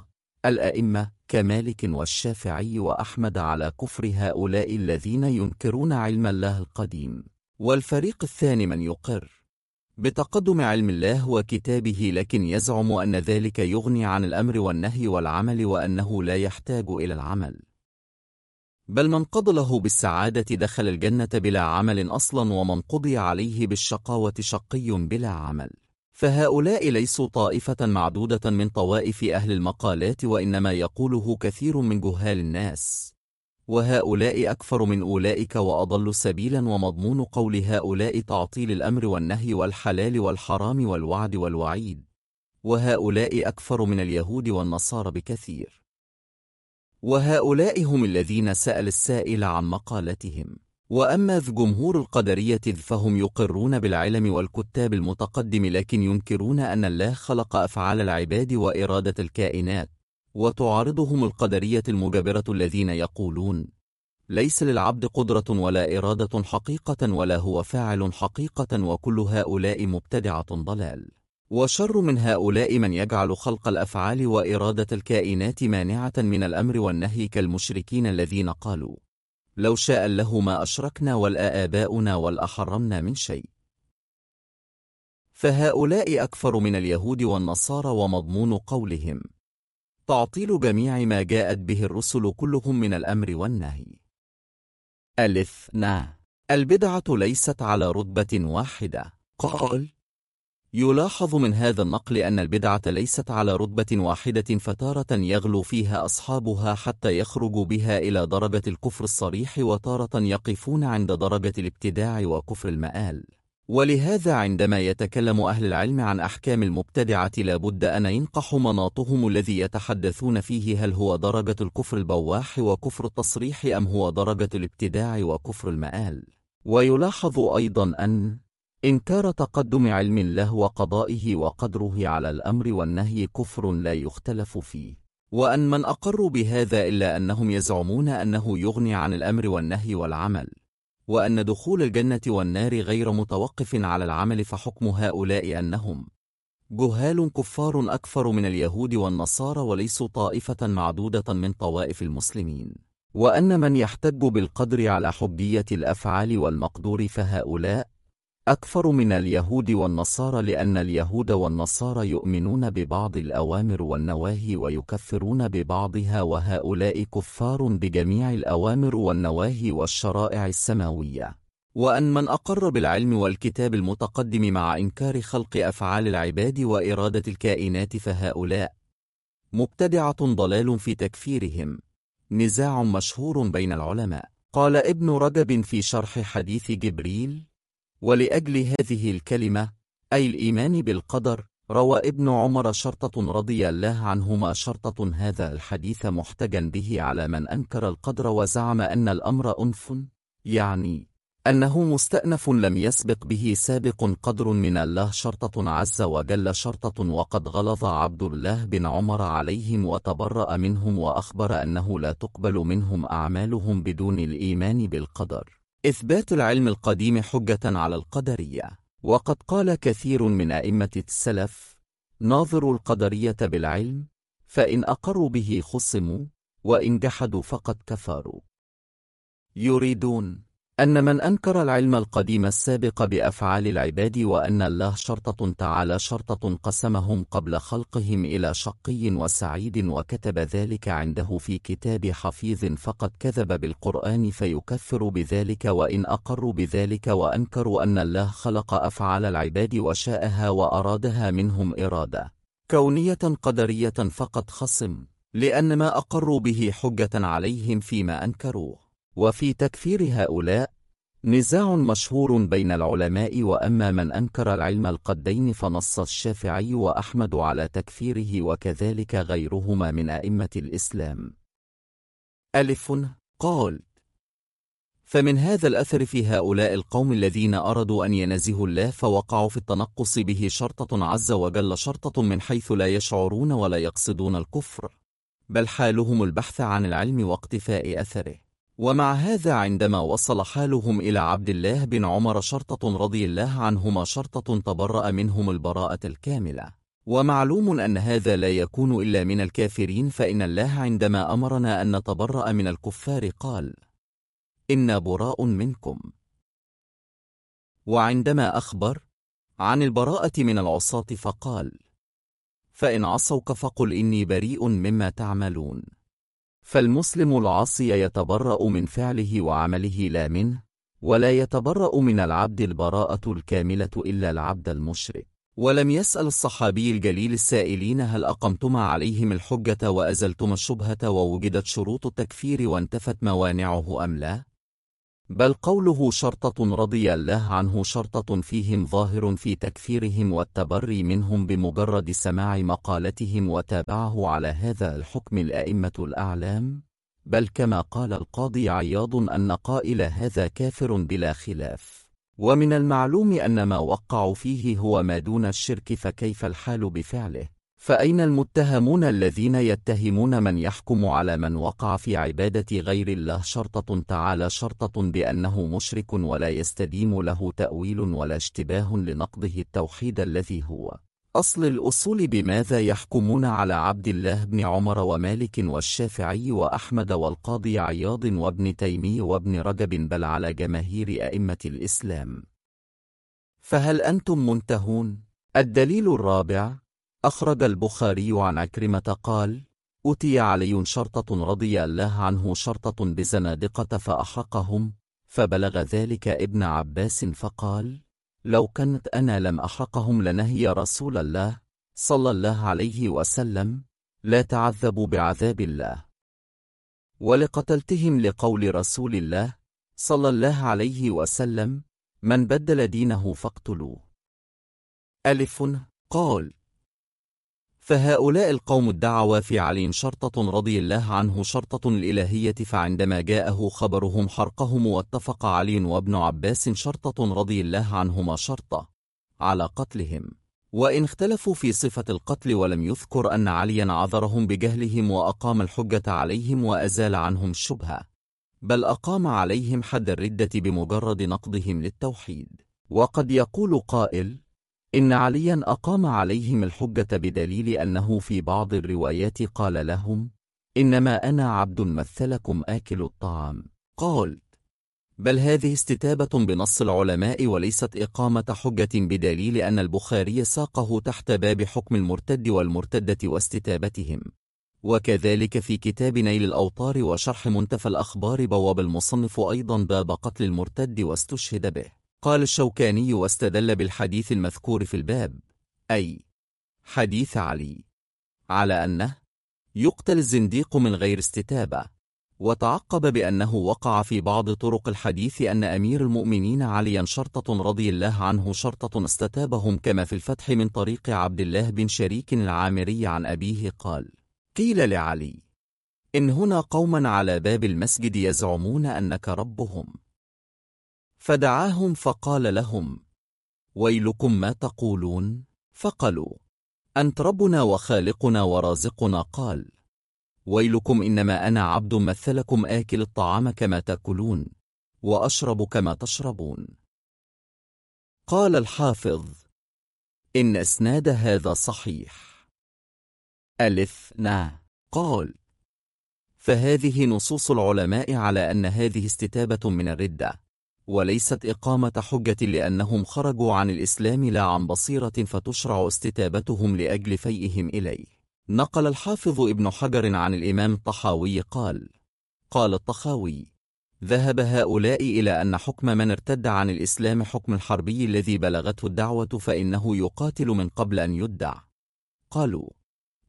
الأئمة كمالك والشافعي وأحمد على كفر هؤلاء الذين ينكرون علم الله القديم. والفريق الثاني من يقر بتقدم علم الله وكتابه لكن يزعم أن ذلك يغني عن الأمر والنهي والعمل وأنه لا يحتاج إلى العمل. بل من قضى له بالسعادة دخل الجنة بلا عمل أصلا ومن قضي عليه بالشقاوة شقي بلا عمل. فهؤلاء ليسوا طائفة معدودة من طوائف أهل المقالات وإنما يقوله كثير من جهال الناس. وهؤلاء أكفر من أولئك وأضل سبيلا ومضمون قول هؤلاء تعطيل الأمر والنهي والحلال والحرام والوعد والوعيد. وهؤلاء أكفر من اليهود والنصارى بكثير. وهؤلاء هم الذين سأل السائل عن مقالتهم. وأما في جمهور القدرية فهم يقرون بالعلم والكتاب المتقدم لكن ينكرون أن الله خلق أفعال العباد وإرادة الكائنات. وتعارضهم القدرية المجبرة الذين يقولون ليس للعبد قدرة ولا إرادة حقيقة ولا هو فاعل حقيقة وكل هؤلاء مبتدعة ضلال. وشر من هؤلاء من يجعل خلق الأفعال وإرادة الكائنات مانعة من الأمر والنهي كالمشركين الذين قالوا لو شاء الله ما أشركنا ولا آباؤنا ولا حرمنا من شيء. فهؤلاء أكفر من اليهود والنصارى ومضمون قولهم. تعطيل جميع ما جاءت به الرسل كلهم من الأمر والنهي. ألف نا. البدعة ليست على رتبة واحدة. قال يلاحظ من هذا النقل أن البدعة ليست على رتبة واحدة فتارة يغلو فيها أصحابها حتى يخرجوا بها إلى درجة الكفر الصريح وتارة يقفون عند درجة الابتداع وكفر المآل. ولهذا عندما يتكلم أهل العلم عن أحكام المبتدعة لابد أن ينقح مناطهم الذي يتحدثون فيه هل هو درجة الكفر البواح وكفر التصريح أم هو درجة الابتداع وكفر المآل. ويلاحظ أيضا أن إنكار تقدم علم الله وقضائه وقدره على الأمر والنهي كفر لا يختلف فيه. وأن من أقروا بهذا إلا أنهم يزعمون أنه يغني عن الأمر والنهي والعمل. وأن دخول الجنة والنار غير متوقف على العمل فحكم هؤلاء أنهم جهال كفار أكثر من اليهود والنصارى وليسوا طائفة معدودة من طوائف المسلمين. وأن من يحتج بالقدر على حبية الأفعال والمقدور فهؤلاء أكثر من اليهود والنصارى لأن اليهود والنصارى يؤمنون ببعض الأوامر والنواهي ويكفرون ببعضها وهؤلاء كفار بجميع الأوامر والنواهي والشرائع السماوية. وأن من أقر بالعلم والكتاب المتقدم مع إنكار خلق أفعال العباد وإرادة الكائنات فهؤلاء مبتدعة ضلال في تكفيرهم. نزاع مشهور بين العلماء. قال ابن رجب في شرح حديث جبريل ولأجل هذه الكلمة أي الإيمان بالقدر روى ابن عمر شرطة رضي الله عنهما شرطة هذا الحديث محتجا به على من أنكر القدر وزعم أن الأمر أنف يعني أنه مستأنف لم يسبق به سابق قدر من الله شرطة عز وجل شرطة وقد غلظ عبد الله بن عمر عليهم وتبرأ منهم وأخبر أنه لا تقبل منهم أعمالهم بدون الإيمان بالقدر. إثبات العلم القديم حجة على القدرية. وقد قال كثير من أئمة السلف ناظروا القدرية بالعلم فإن أقروا به خصموا وإن جحدوا فقد كفروا. يريدون أن من أنكر العلم القديم السابق بأفعال العباد وأن الله شرطة تعالى شرطة قسمهم قبل خلقهم إلى شقي وسعيد وكتب ذلك عنده في كتاب حفيظ فقد كذب بالقرآن فيكفر بذلك وإن أقروا بذلك وأنكروا أن الله خلق أفعال العباد وشاءها وأرادها منهم إرادة. كونية قدرية فقد خصم لأن ما أقروا به حجة عليهم فيما أنكروه وفي تكفير هؤلاء نزاع مشهور بين العلماء وأما من أنكر العلم القدين فنص الشافعي وأحمد على تكفيره وكذلك غيرهما من أئمة الإسلام. ألف قال فمن هذا الأثر في هؤلاء القوم الذين أرادوا أن ينزهوا الله فوقعوا في التنقص به شرطة عز وجل شرطة من حيث لا يشعرون ولا يقصدون الكفر بل حالهم البحث عن العلم واقتفاء أثره. ومع هذا عندما وصل حالهم إلى عبد الله بن عمر شرطة رضي الله عنهما شرطة تبرأ منهم البراءة الكاملة. ومعلوم أن هذا لا يكون إلا من الكافرين فإن الله عندما أمرنا أن نتبرأ من الكفار قال إنا براء منكم. وعندما أخبر عن البراءة من العصاة فقال فإن عصوك فقل إني بريء مما تعملون. فالمسلم العاصي يتبرأ من فعله وعمله لا منه ولا يتبرأ من العبد البراءة الكاملة إلا العبد المشرك ولم يسأل الصحابي الجليل السائلين هل أقمتما عليهم الحجة وأزلتما الشبهة ووجدت شروط التكفير وانتفت موانعه أم لا؟ بل قوله شرطة رضي الله عنه شرطة فيهم ظاهر في تكفيرهم والتبري منهم بمجرد سماع مقالتهم وتابعه على هذا الحكم الأئمة الأعلام. بل كما قال القاضي عياض أن قائل هذا كافر بلا خلاف. ومن المعلوم أن ما وقعوا فيه هو ما دون الشرك فكيف الحال بفعله؟ فأين المتهمون الذين يتهمون من يحكم على من وقع في عبادة غير الله شرطة تعالى شرطة بأنه مشرك ولا يستديم له تأويل ولا اشتباه لنقضه التوحيد الذي هو أصل الأصول بماذا يحكمون على عبد الله بن عمر ومالك والشافعي وأحمد والقاضي عياض وابن تيمي وابن رجب بل على جماهير أئمة الإسلام فهل أنتم منتهون؟ الدليل الرابع أخرج البخاري عن عكرمة قال أتي علي شرطة رضي الله عنه شرطة بزنادقة فأحرقهم فبلغ ذلك ابن عباس فقال لو كنت أنا لم أحرقهم لنهي رسول الله صلى الله عليه وسلم لا تعذبوا بعذاب الله. ولقتلتهم لقول رسول الله صلى الله عليه وسلم من بدل دينه فاقتلوه. ألف قال فهؤلاء القوم ادعوا في علي شرطة رضي الله عنه شرطة الإلهية فعندما جاءه خبرهم حرقهم واتفق علي وابن عباس شرطة رضي الله عنهما شرطة على قتلهم. وإن اختلفوا في صفة القتل ولم يذكر أن عليا عذرهم بجهلهم وأقام الحجة عليهم وأزال عنهم الشبهة بل أقام عليهم حد الردة بمجرد نقضهم للتوحيد. وقد يقول قائل إن عليا أقام عليهم الحجة بدليل أنه في بعض الروايات قال لهم إنما أنا عبد مثلكم آكل الطعام. قال بل هذه استتابة بنص العلماء وليست إقامة حجة بدليل أن البخاري ساقه تحت باب حكم المرتد والمرتدة واستتابتهم. وكذلك في كتاب نيل الأوطار وشرح منتفى الأخبار بواب المصنف أيضا باب قتل المرتد واستشهد به. قال الشوكاني واستدل بالحديث المذكور في الباب أي حديث علي على أنه يقتل الزنديق من غير استتابة وتعقب بأنه وقع في بعض طرق الحديث أن أمير المؤمنين عليا شرطة رضي الله عنه شرطة استتابهم كما في الفتح من طريق عبد الله بن شريك العامري عن أبيه قال قيل لعلي إن هنا قوما على باب المسجد يزعمون أنك ربهم فدعاهم فقال لهم ويلكم ما تقولون؟ فقالوا أنت ربنا وخالقنا ورازقنا. قال ويلكم إنما أنا عبد مثلكم آكل الطعام كما تأكلون وأشرب كما تشربون. قال الحافظ إن أسناد هذا صحيح. ألف نا. قال فهذه نصوص العلماء على أن هذه استتابة من الردة. وليست إقامة حجة لأنهم خرجوا عن الإسلام لا عن بصيرة فتشرع استتابتهم لأجل فيئهم إليه. نقل الحافظ ابن حجر عن الإمام الطحاوي قال قال الطخاوي ذهب هؤلاء إلى أن حكم من ارتد عن الإسلام حكم الحربي الذي بلغته الدعوة فإنه يقاتل من قبل أن يدع. قالوا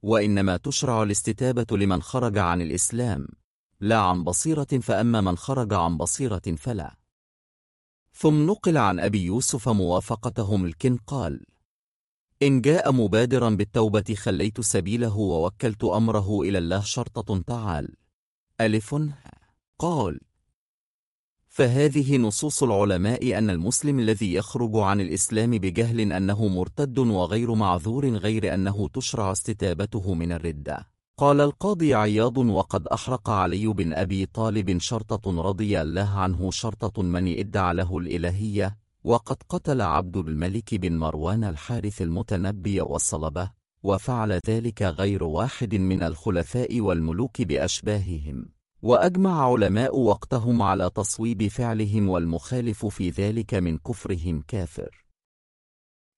وإنما تشرع الاستتابة لمن خرج عن الإسلام لا عن بصيرة فأما من خرج عن بصيرة فلا. ثم نقل عن أبي يوسف موافقتهم الكن قال إن جاء مبادرا بالتوبة خليت سبيله ووكلت أمره إلى الله شرطة تعال. ألف قال. فهذه نصوص العلماء أن المسلم الذي يخرج عن الإسلام بجهل أنه مرتد وغير معذور غير أنه تشرع استتابته من الردة. قال القاضي عياض وقد أحرق علي بن أبي طالب شرطة رضي الله عنه شرطة من إدعى له الإلهية وقد قتل عبد الملك بن مروان الحارث المتنبي والصلبة وفعل ذلك غير واحد من الخلفاء والملوك بأشباههم. وأجمع علماء وقتهم على تصويب فعلهم والمخالف في ذلك من كفرهم كافر.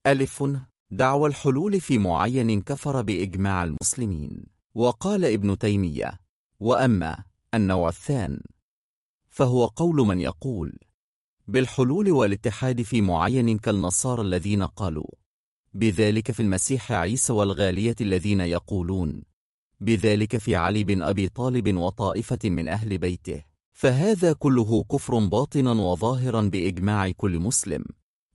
ألف دعوى الحلول في معين كفر بإجماع المسلمين. وقال ابن تيمية وأما النوع الثان فهو قول من يقول بالحلول والاتحاد في معين كالنصارى الذين قالوا بذلك في المسيح عيسى والغالية الذين يقولون بذلك في علي بن أبي طالب وطائفة من أهل بيته فهذا كله كفر باطنا وظاهرا بإجماع كل مسلم.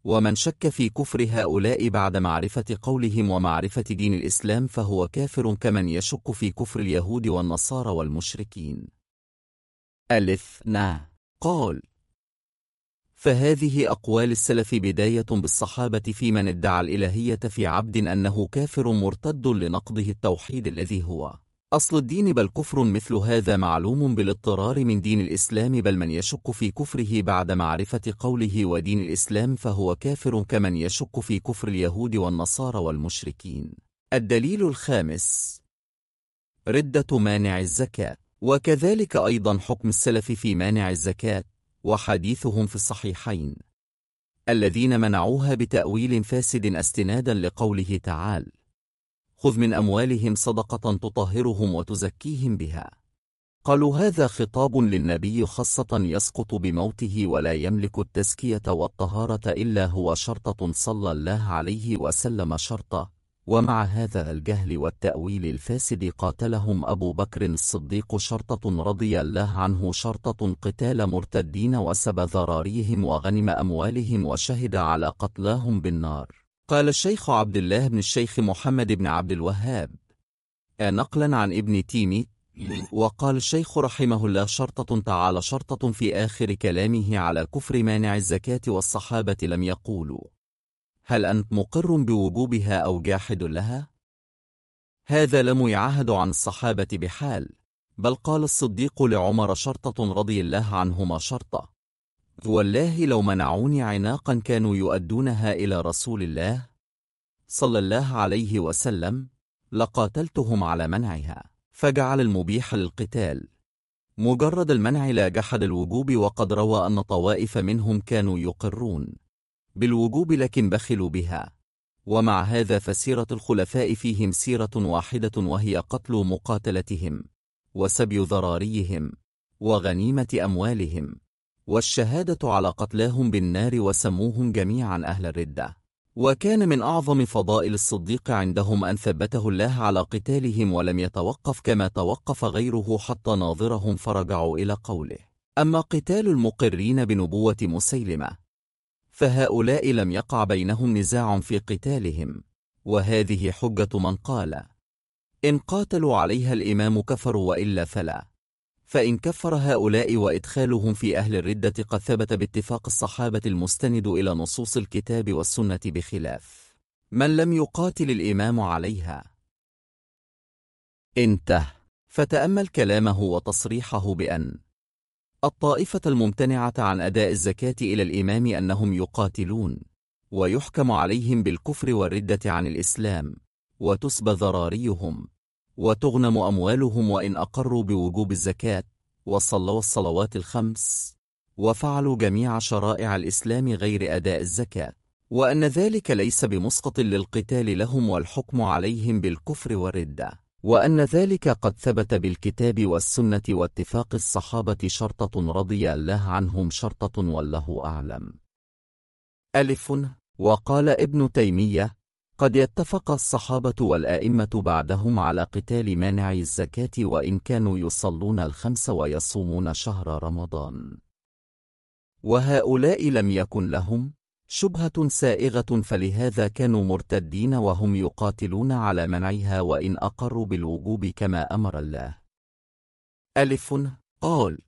ومن شك في كفر هؤلاء بعد معرفة قولهم ومعرفة دين الإسلام فهو كافر كمن يشك في كفر اليهود والنصارى والمشركين. ألف نا قال. فهذه أقوال السلف بداية بالصحابة في من ادعى الإلهية في عبد أنه كافر مرتد لنقضه التوحيد الذي هو. أصل الدين بل كفر مثل هذا معلوم بالاضطرار من دين الإسلام بل من يشك في كفره بعد معرفة قوله ودين الإسلام فهو كافر كمن يشك في كفر اليهود والنصارى والمشركين. الدليل الخامس ردة مانع الزكاة. وكذلك أيضا حكم السلف في مانع الزكاة وحديثهم في الصحيحين. الذين منعوها بتأويل فاسد استنادا لقوله تعالى خذ من أموالهم صدقة تطهرهم وتزكيهم بها. قالوا هذا خطاب للنبي خاصة يسقط بموته ولا يملك التزكية والطهارة إلا هو شرطة صلى الله عليه وسلم شرطة. ومع هذا الجهل والتأويل الفاسد قاتلهم أبو بكر الصديق شرطة رضي الله عنه شرطة قتال مرتدين وسب ذراريهم وغنم أموالهم وشهد على قتلاهم بالنار. قال الشيخ عبد الله بن الشيخ محمد بن عبد الوهاب نقلا عن ابن تيمي وقال الشيخ رحمه الله شرطة تعالى شرطة في آخر كلامه على كفر مانع الزكاة والصحابة لم يقولوا هل أنت مقر بوجوبها أو جاحد لها؟ هذا لم يعهد عن الصحابة بحال بل قال الصديق لعمر شرطة رضي الله عنهما شرطة والله لو منعوني عناقا كانوا يؤدونها إلى رسول الله صلى الله عليه وسلم لقاتلتهم على منعها. فجعل المبيح للقتال. مجرد المنع لا جحد الوجوب وقد روى أن طوائف منهم كانوا يقرون بالوجوب لكن بخلوا بها. ومع هذا فسيرة الخلفاء فيهم سيرة واحدة وهي قتل مقاتلتهم وسبي ذراريهم وغنيمة أموالهم. والشهادة على قتلاهم بالنار وسموهم جميعا أهل الردة. وكان من أعظم فضائل الصديق عندهم أن ثبته الله على قتالهم ولم يتوقف كما توقف غيره حتى ناظرهم فرجعوا إلى قوله. أما قتال المقرين بنبوة مسيلمة فهؤلاء لم يقع بينهم نزاع في قتالهم. وهذه حجة من قال إن قاتلوا عليها الإمام كفروا وإلا فلا. فإن كفر هؤلاء وإدخالهم في أهل الردة قد ثبت باتفاق الصحابة المستند إلى نصوص الكتاب والسنة بخلاف. من لم يقاتل الإمام عليها انته. فتأمل كلامه وتصريحه بأن الطائفة الممتنعة عن أداء الزكاة إلى الإمام أنهم يقاتلون ويحكم عليهم بالكفر والردة عن الإسلام وتسبى ذراريهم وتغنم أموالهم وإن أقروا بوجوب الزكاة وصلوا الصلوات الخمس وفعلوا جميع شرائع الإسلام غير أداء الزكاة وأن ذلك ليس بمسقط للقتال لهم والحكم عليهم بالكفر والردة وأن ذلك قد ثبت بالكتاب والسنة واتفاق الصحابة شرطة رضي الله عنهم شرطة والله أعلم. ألف وقال ابن تيمية قد يتفق الصحابة والآئمة بعدهم على قتال مانع الزكاة وإن كانوا يصلون الخمس ويصومون شهر رمضان. وهؤلاء لم يكن لهم شبهة سائغة فلهذا كانوا مرتدين وهم يقاتلون على منعها وإن أقروا بالوجوب كما أمر الله. ألف قال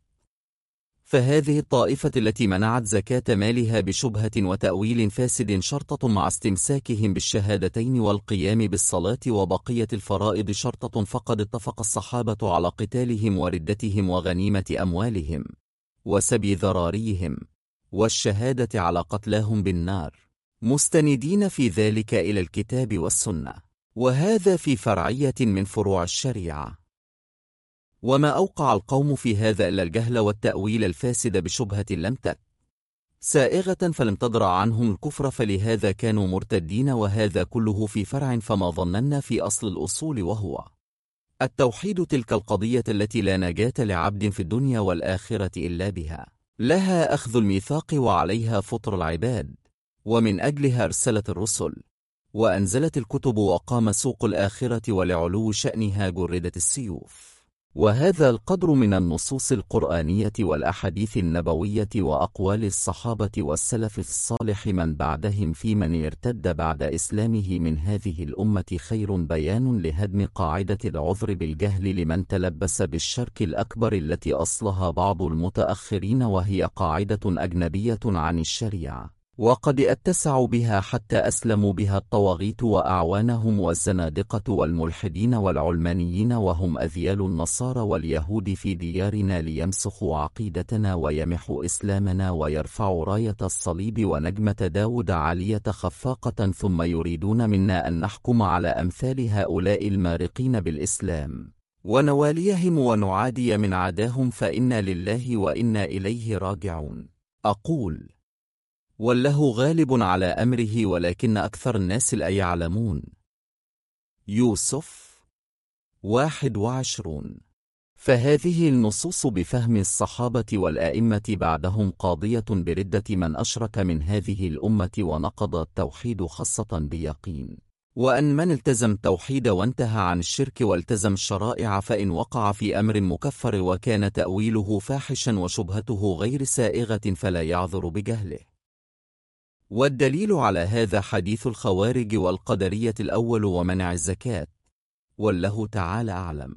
فهذه الطائفة التي منعت زكاة مالها بشبهة وتأويل فاسد شرطة مع استمساكهم بالشهادتين والقيام بالصلاة وبقية الفرائض شرطة فقد اتفق الصحابة على قتالهم وردتهم وغنيمة أموالهم وسبي ذراريهم والشهادة على قتلاهم بالنار مستندين في ذلك إلى الكتاب والسنة وهذا في فرعية من فروع الشريعة. وما أوقع القوم في هذا إلا الجهل والتأويل الفاسد بشبهة لم تك سائغة فلم تدرع عنهم الكفر فلهذا كانوا مرتدين وهذا كله في فرع فما ظننا في أصل الأصول وهو. التوحيد تلك القضية التي لا نجاة لعبد في الدنيا والآخرة إلا بها. لها أخذ الميثاق وعليها فطر العباد. ومن أجلها أرسلت الرسل. وأنزلت الكتب وقام سوق الآخرة ولعلو شأنها جردت السيوف. وهذا القدر من النصوص القرآنية والأحاديث النبوية وأقوال الصحابة والسلف الصالح من بعدهم في من ارتد بعد إسلامه من هذه الأمة خير بيان لهدم قاعدة العذر بالجهل لمن تلبس بالشرك الأكبر التي أصلها بعض المتأخرين وهي قاعدة أجنبية عن الشريعة. وقد اتسعوا بها حتى أسلموا بها الطواغيت وأعوانهم والزنادقة والملحدين والعلمانيين وهم أذيال النصارى واليهود في ديارنا ليمسخوا عقيدتنا ويمحوا إسلامنا ويرفعوا راية الصليب ونجمة داود عالية خفاقة ثم يريدون منا أن نحكم على أمثال هؤلاء المارقين بالإسلام. ونواليهم ونعادي من عداهم فإنا لله وإنا إليه راجعون. أقول والله غالب على أمره ولكن أكثر الناس لا يعلمون. يوسف واحد وعشرون. فهذه النصوص بفهم الصحابة والآئمة بعدهم قاضية بردة من أشرك من هذه الأمة ونقض التوحيد خاصة بيقين. وأن من التزم توحيد وانتهى عن الشرك والتزم الشرائع فإن وقع في أمر مكفر وكان تأويله فاحشا وشبهته غير سائغة فلا يعذر بجهله. والدليل على هذا حديث الخوارج والقدرية الأول ومنع الزكاة. والله تعالى أعلم.